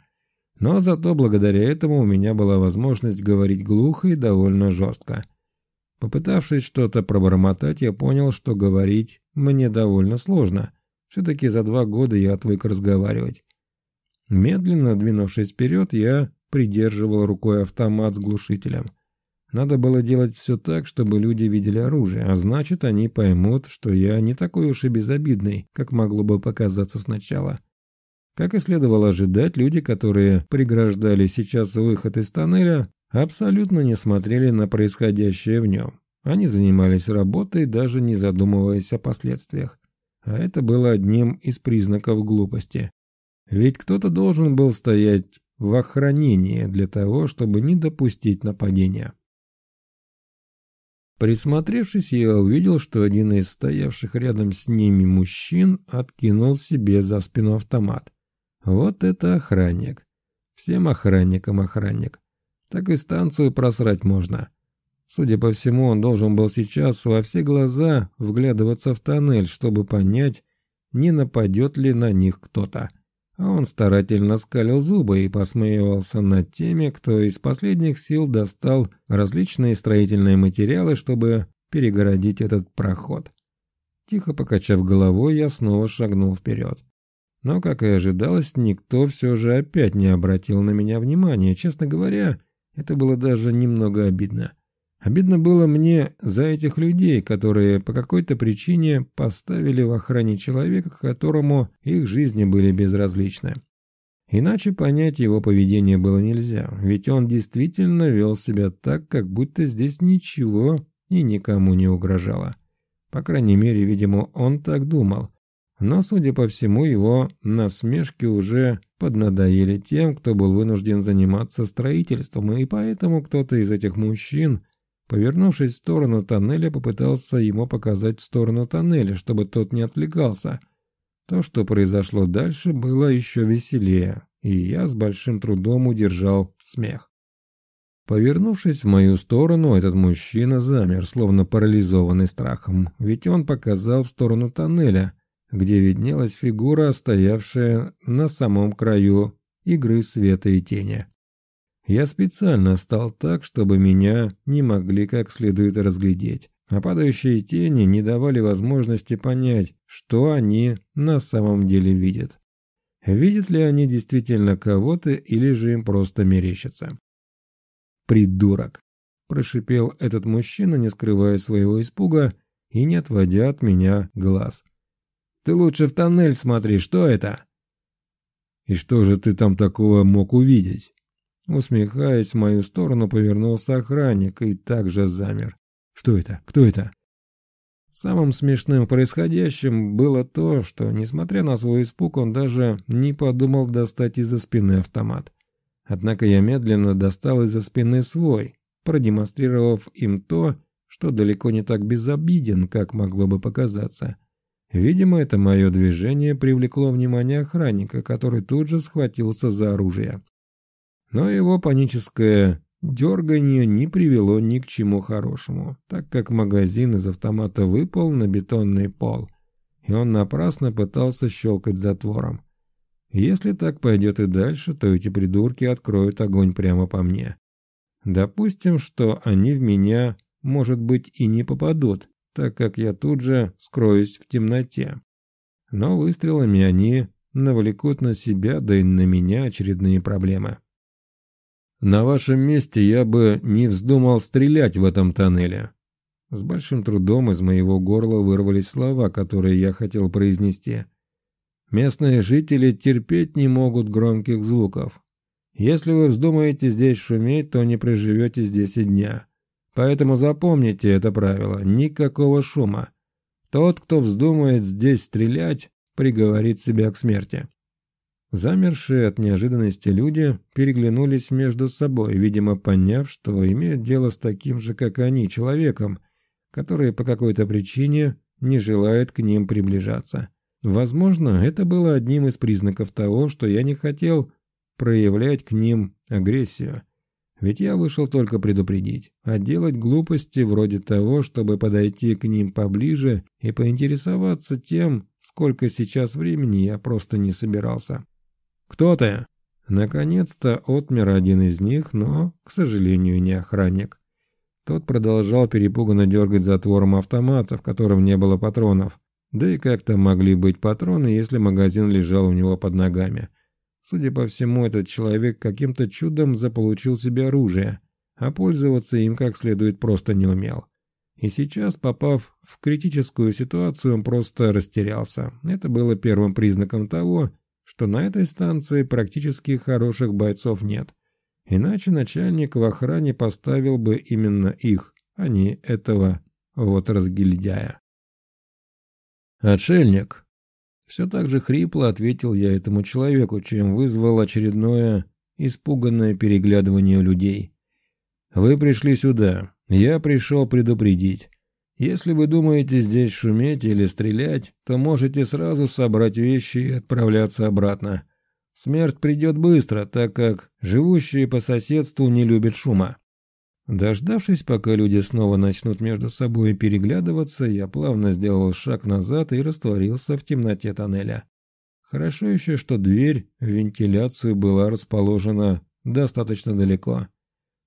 Но зато благодаря этому у меня была возможность говорить глухо и довольно жестко. Попытавшись что-то пробормотать, я понял, что говорить мне довольно сложно. Все-таки за два года я отвык разговаривать. Медленно двинувшись вперед, я придерживал рукой автомат с глушителем. Надо было делать все так, чтобы люди видели оружие, а значит, они поймут, что я не такой уж и безобидный, как могло бы показаться сначала. Как и следовало ожидать, люди, которые преграждали сейчас выход из тоннеля, абсолютно не смотрели на происходящее в нем. Они занимались работой, даже не задумываясь о последствиях. А это было одним из признаков глупости. Ведь кто-то должен был стоять в охранении для того, чтобы не допустить нападения. Присмотревшись, я увидел, что один из стоявших рядом с ними мужчин откинул себе за спину автомат. Вот это охранник. Всем охранникам охранник. Так и станцию просрать можно. Судя по всему, он должен был сейчас во все глаза вглядываться в тоннель, чтобы понять, не нападет ли на них кто-то. Он старательно скалил зубы и посмеивался над теми, кто из последних сил достал различные строительные материалы, чтобы перегородить этот проход. Тихо покачав головой, я снова шагнул вперед. Но, как и ожидалось, никто все же опять не обратил на меня внимания. Честно говоря, это было даже немного обидно. Обидно было мне за этих людей, которые по какой-то причине поставили в охране человека, которому их жизни были безразличны. Иначе понять его поведение было нельзя, ведь он действительно вел себя так, как будто здесь ничего и никому не угрожало. По крайней мере, видимо, он так думал. Но, судя по всему, его насмешки уже поднадоели тем, кто был вынужден заниматься строительством, и поэтому кто-то из этих мужчин Повернувшись в сторону тоннеля, попытался ему показать в сторону тоннеля, чтобы тот не отвлекался. То, что произошло дальше, было еще веселее, и я с большим трудом удержал смех. Повернувшись в мою сторону, этот мужчина замер, словно парализованный страхом, ведь он показал в сторону тоннеля, где виднелась фигура, стоявшая на самом краю игры света и тени. Я специально встал так, чтобы меня не могли как следует разглядеть, а падающие тени не давали возможности понять, что они на самом деле видят. Видят ли они действительно кого-то или же им просто мерещится? «Придурок!» – прошипел этот мужчина, не скрывая своего испуга и не отводя от меня глаз. Ты лучше в тоннель смотри, что это?» «И что же ты там такого мог увидеть?» Усмехаясь, в мою сторону повернулся охранник и также замер. «Что это? Кто это?» Самым смешным в происходящем было то, что, несмотря на свой испуг, он даже не подумал достать из-за спины автомат. Однако я медленно достал из-за спины свой, продемонстрировав им то, что далеко не так безобиден, как могло бы показаться. Видимо, это мое движение привлекло внимание охранника, который тут же схватился за оружие. Но его паническое дерганье не привело ни к чему хорошему, так как магазин из автомата выпал на бетонный пол, и он напрасно пытался щелкать затвором. Если так пойдет и дальше, то эти придурки откроют огонь прямо по мне. Допустим, что они в меня, может быть, и не попадут, так как я тут же скроюсь в темноте. Но выстрелами они навлекут на себя, да и на меня очередные проблемы. На вашем месте я бы не вздумал стрелять в этом тоннеле. С большим трудом из моего горла вырвались слова, которые я хотел произнести. Местные жители терпеть не могут громких звуков. Если вы вздумаете здесь шуметь, то не проживете здесь и дня. Поэтому запомните это правило – никакого шума. Тот, кто вздумает здесь стрелять, приговорит себя к смерти. Замершие от неожиданности люди переглянулись между собой, видимо, поняв, что имеют дело с таким же, как они, человеком, который по какой-то причине не желает к ним приближаться. Возможно, это было одним из признаков того, что я не хотел проявлять к ним агрессию. Ведь я вышел только предупредить, а делать глупости вроде того, чтобы подойти к ним поближе и поинтересоваться тем, сколько сейчас времени, я просто не собирался. «Кто ты?» Наконец-то отмер один из них, но, к сожалению, не охранник. Тот продолжал перепуганно дергать затвором автомата, в котором не было патронов. Да и как-то могли быть патроны, если магазин лежал у него под ногами. Судя по всему, этот человек каким-то чудом заполучил себе оружие, а пользоваться им как следует просто не умел. И сейчас, попав в критическую ситуацию, он просто растерялся. Это было первым признаком того, что на этой станции практически хороших бойцов нет. Иначе начальник в охране поставил бы именно их, а не этого вот разгильдяя. «Отшельник!» Все так же хрипло ответил я этому человеку, чем вызвал очередное испуганное переглядывание людей. «Вы пришли сюда. Я пришел предупредить. Если вы думаете здесь шуметь или стрелять, то можете сразу собрать вещи и отправляться обратно. Смерть придет быстро, так как живущие по соседству не любят шума. Дождавшись, пока люди снова начнут между собой переглядываться, я плавно сделал шаг назад и растворился в темноте тоннеля. Хорошо еще, что дверь в вентиляцию была расположена достаточно далеко.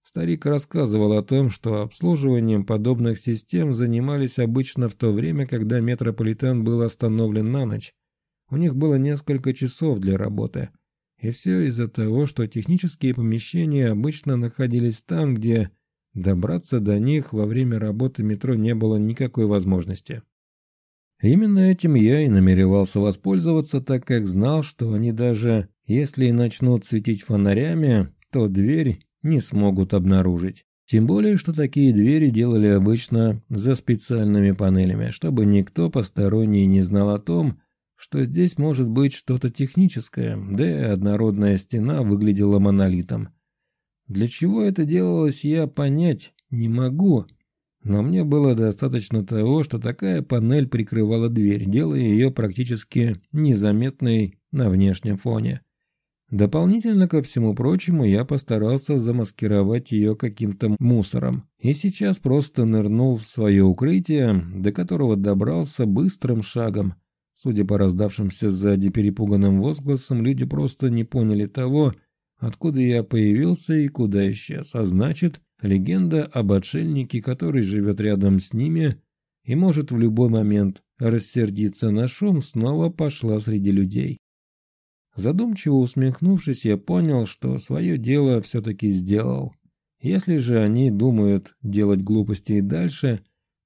Старик рассказывал о том, что обслуживанием подобных систем занимались обычно в то время, когда метрополитен был остановлен на ночь. У них было несколько часов для работы. И все из-за того, что технические помещения обычно находились там, где добраться до них во время работы метро не было никакой возможности. Именно этим я и намеревался воспользоваться, так как знал, что они даже если и начнут светить фонарями, то дверь не смогут обнаружить. Тем более, что такие двери делали обычно за специальными панелями, чтобы никто посторонний не знал о том, что здесь может быть что-то техническое, да и однородная стена выглядела монолитом. Для чего это делалось, я понять не могу, но мне было достаточно того, что такая панель прикрывала дверь, делая ее практически незаметной на внешнем фоне. Дополнительно ко всему прочему, я постарался замаскировать ее каким-то мусором, и сейчас просто нырнул в свое укрытие, до которого добрался быстрым шагом. Судя по раздавшимся сзади перепуганным возгласам, люди просто не поняли того, откуда я появился и куда исчез, а значит, легенда об отшельнике, который живет рядом с ними и может в любой момент рассердиться на шум, снова пошла среди людей. Задумчиво усмехнувшись, я понял, что свое дело все-таки сделал. Если же они думают делать глупости и дальше,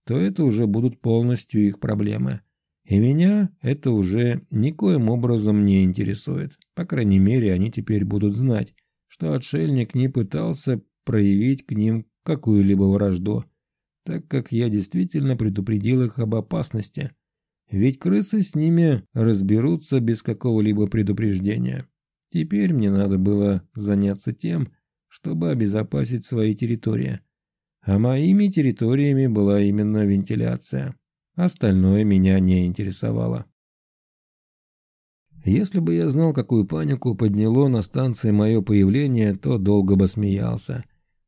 то это уже будут полностью их проблемы. И меня это уже никоим образом не интересует. По крайней мере, они теперь будут знать, что отшельник не пытался проявить к ним какую-либо вражду, так как я действительно предупредил их об опасности. Ведь крысы с ними разберутся без какого-либо предупреждения. Теперь мне надо было заняться тем, чтобы обезопасить свои территории. А моими территориями была именно вентиляция. Остальное меня не интересовало. Если бы я знал, какую панику подняло на станции мое появление, то долго бы смеялся.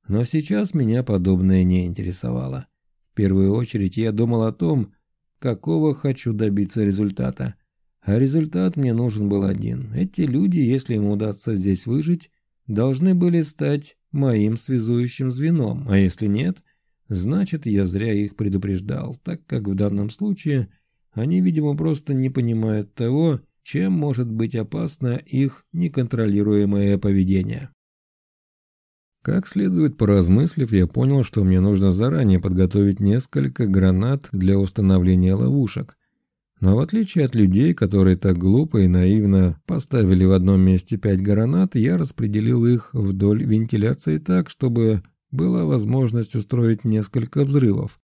Но сейчас меня подобное не интересовало. В первую очередь я думал о том, какого хочу добиться результата. А результат мне нужен был один. Эти люди, если им удастся здесь выжить, должны были стать моим связующим звеном, а если нет, значит я зря их предупреждал, так как в данном случае они, видимо, просто не понимают того, чем может быть опасно их неконтролируемое поведение. Как следует поразмыслив, я понял, что мне нужно заранее подготовить несколько гранат для установления ловушек. Но в отличие от людей, которые так глупо и наивно поставили в одном месте пять гранат, я распределил их вдоль вентиляции так, чтобы была возможность устроить несколько взрывов.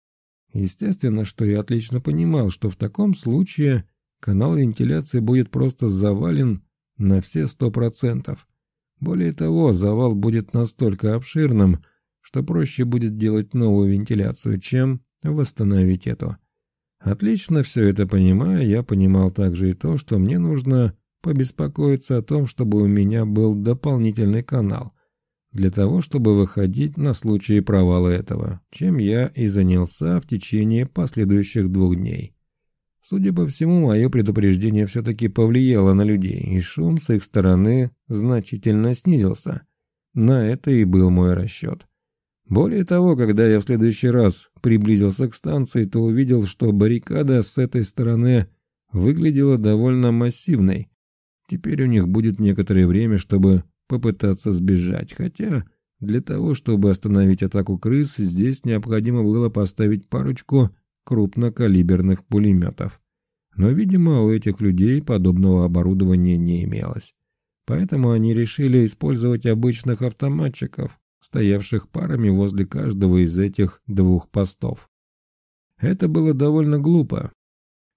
Естественно, что я отлично понимал, что в таком случае канал вентиляции будет просто завален на все сто процентов. Более того, завал будет настолько обширным, что проще будет делать новую вентиляцию, чем восстановить эту. Отлично все это понимая, я понимал также и то, что мне нужно побеспокоиться о том, чтобы у меня был дополнительный канал, для того, чтобы выходить на случай провала этого, чем я и занялся в течение последующих двух дней. Судя по всему, мое предупреждение все-таки повлияло на людей, и шум с их стороны значительно снизился. На это и был мой расчет. Более того, когда я в следующий раз приблизился к станции, то увидел, что баррикада с этой стороны выглядела довольно массивной. Теперь у них будет некоторое время, чтобы попытаться сбежать, хотя для того, чтобы остановить атаку крыс, здесь необходимо было поставить парочку крупнокалиберных пулеметов. Но, видимо, у этих людей подобного оборудования не имелось. Поэтому они решили использовать обычных автоматчиков, стоявших парами возле каждого из этих двух постов. Это было довольно глупо.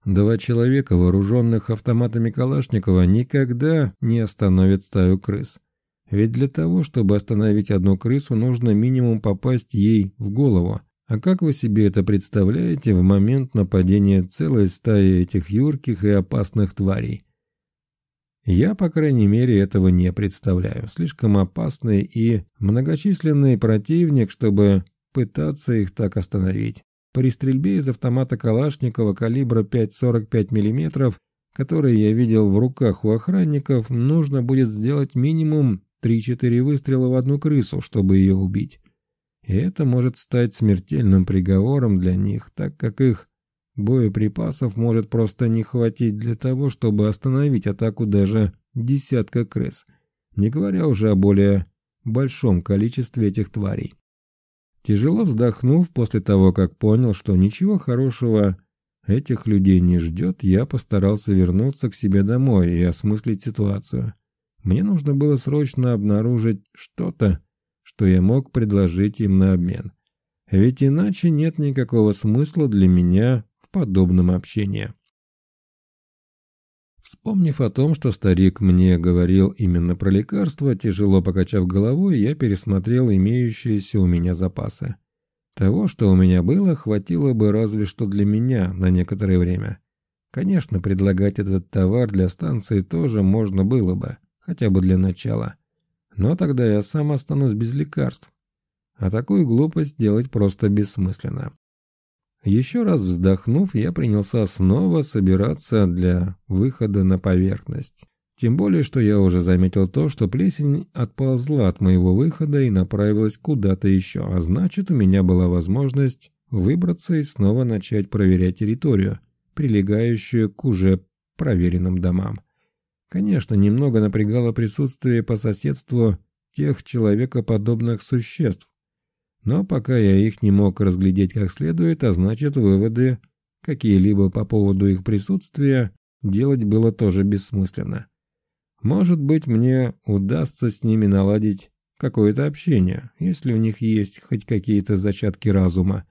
Два человека, вооруженных автоматами Калашникова, никогда не остановят стаю крыс. Ведь для того, чтобы остановить одну крысу, нужно минимум попасть ей в голову, а как вы себе это представляете в момент нападения целой стаи этих юрких и опасных тварей? Я, по крайней мере, этого не представляю. Слишком опасный и многочисленный противник, чтобы пытаться их так остановить. При стрельбе из автомата Калашникова калибра 5,45 мм, который я видел в руках у охранников, нужно будет сделать минимум 3-4 выстрела в одну крысу, чтобы ее убить. И это может стать смертельным приговором для них, так как их боеприпасов может просто не хватить для того, чтобы остановить атаку даже десятка крыс, не говоря уже о более большом количестве этих тварей. Тяжело вздохнув после того, как понял, что ничего хорошего этих людей не ждет, я постарался вернуться к себе домой и осмыслить ситуацию. Мне нужно было срочно обнаружить что-то, что я мог предложить им на обмен. Ведь иначе нет никакого смысла для меня в подобном общении. Вспомнив о том, что старик мне говорил именно про лекарства, тяжело покачав головой, я пересмотрел имеющиеся у меня запасы. Того, что у меня было, хватило бы разве что для меня на некоторое время. Конечно, предлагать этот товар для станции тоже можно было бы, хотя бы для начала. Но тогда я сам останусь без лекарств. А такую глупость делать просто бессмысленно. Еще раз вздохнув, я принялся снова собираться для выхода на поверхность. Тем более, что я уже заметил то, что плесень отползла от моего выхода и направилась куда-то еще, а значит, у меня была возможность выбраться и снова начать проверять территорию, прилегающую к уже проверенным домам. Конечно, немного напрягало присутствие по соседству тех человекоподобных существ. Но пока я их не мог разглядеть как следует, а значит, выводы какие-либо по поводу их присутствия делать было тоже бессмысленно. Может быть, мне удастся с ними наладить какое-то общение, если у них есть хоть какие-то зачатки разума.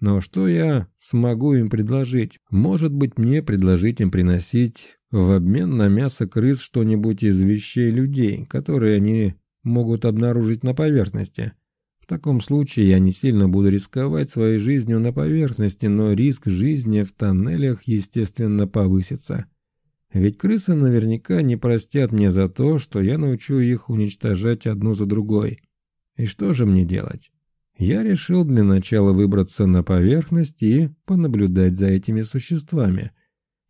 Но что я смогу им предложить? Может быть, мне предложить им приносить в обмен на мясо крыс что-нибудь из вещей людей, которые они могут обнаружить на поверхности. В таком случае я не сильно буду рисковать своей жизнью на поверхности, но риск жизни в тоннелях, естественно, повысится. Ведь крысы наверняка не простят мне за то, что я научу их уничтожать одну за другой. И что же мне делать? Я решил для начала выбраться на поверхность и понаблюдать за этими существами.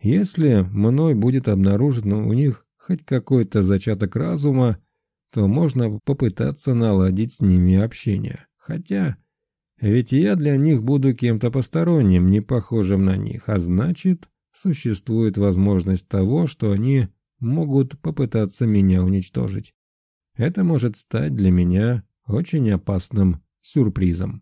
Если мной будет обнаружено у них хоть какой-то зачаток разума, то можно попытаться наладить с ними общение. Хотя, ведь я для них буду кем-то посторонним, не похожим на них, а значит, существует возможность того, что они могут попытаться меня уничтожить. Это может стать для меня очень опасным сюрпризом.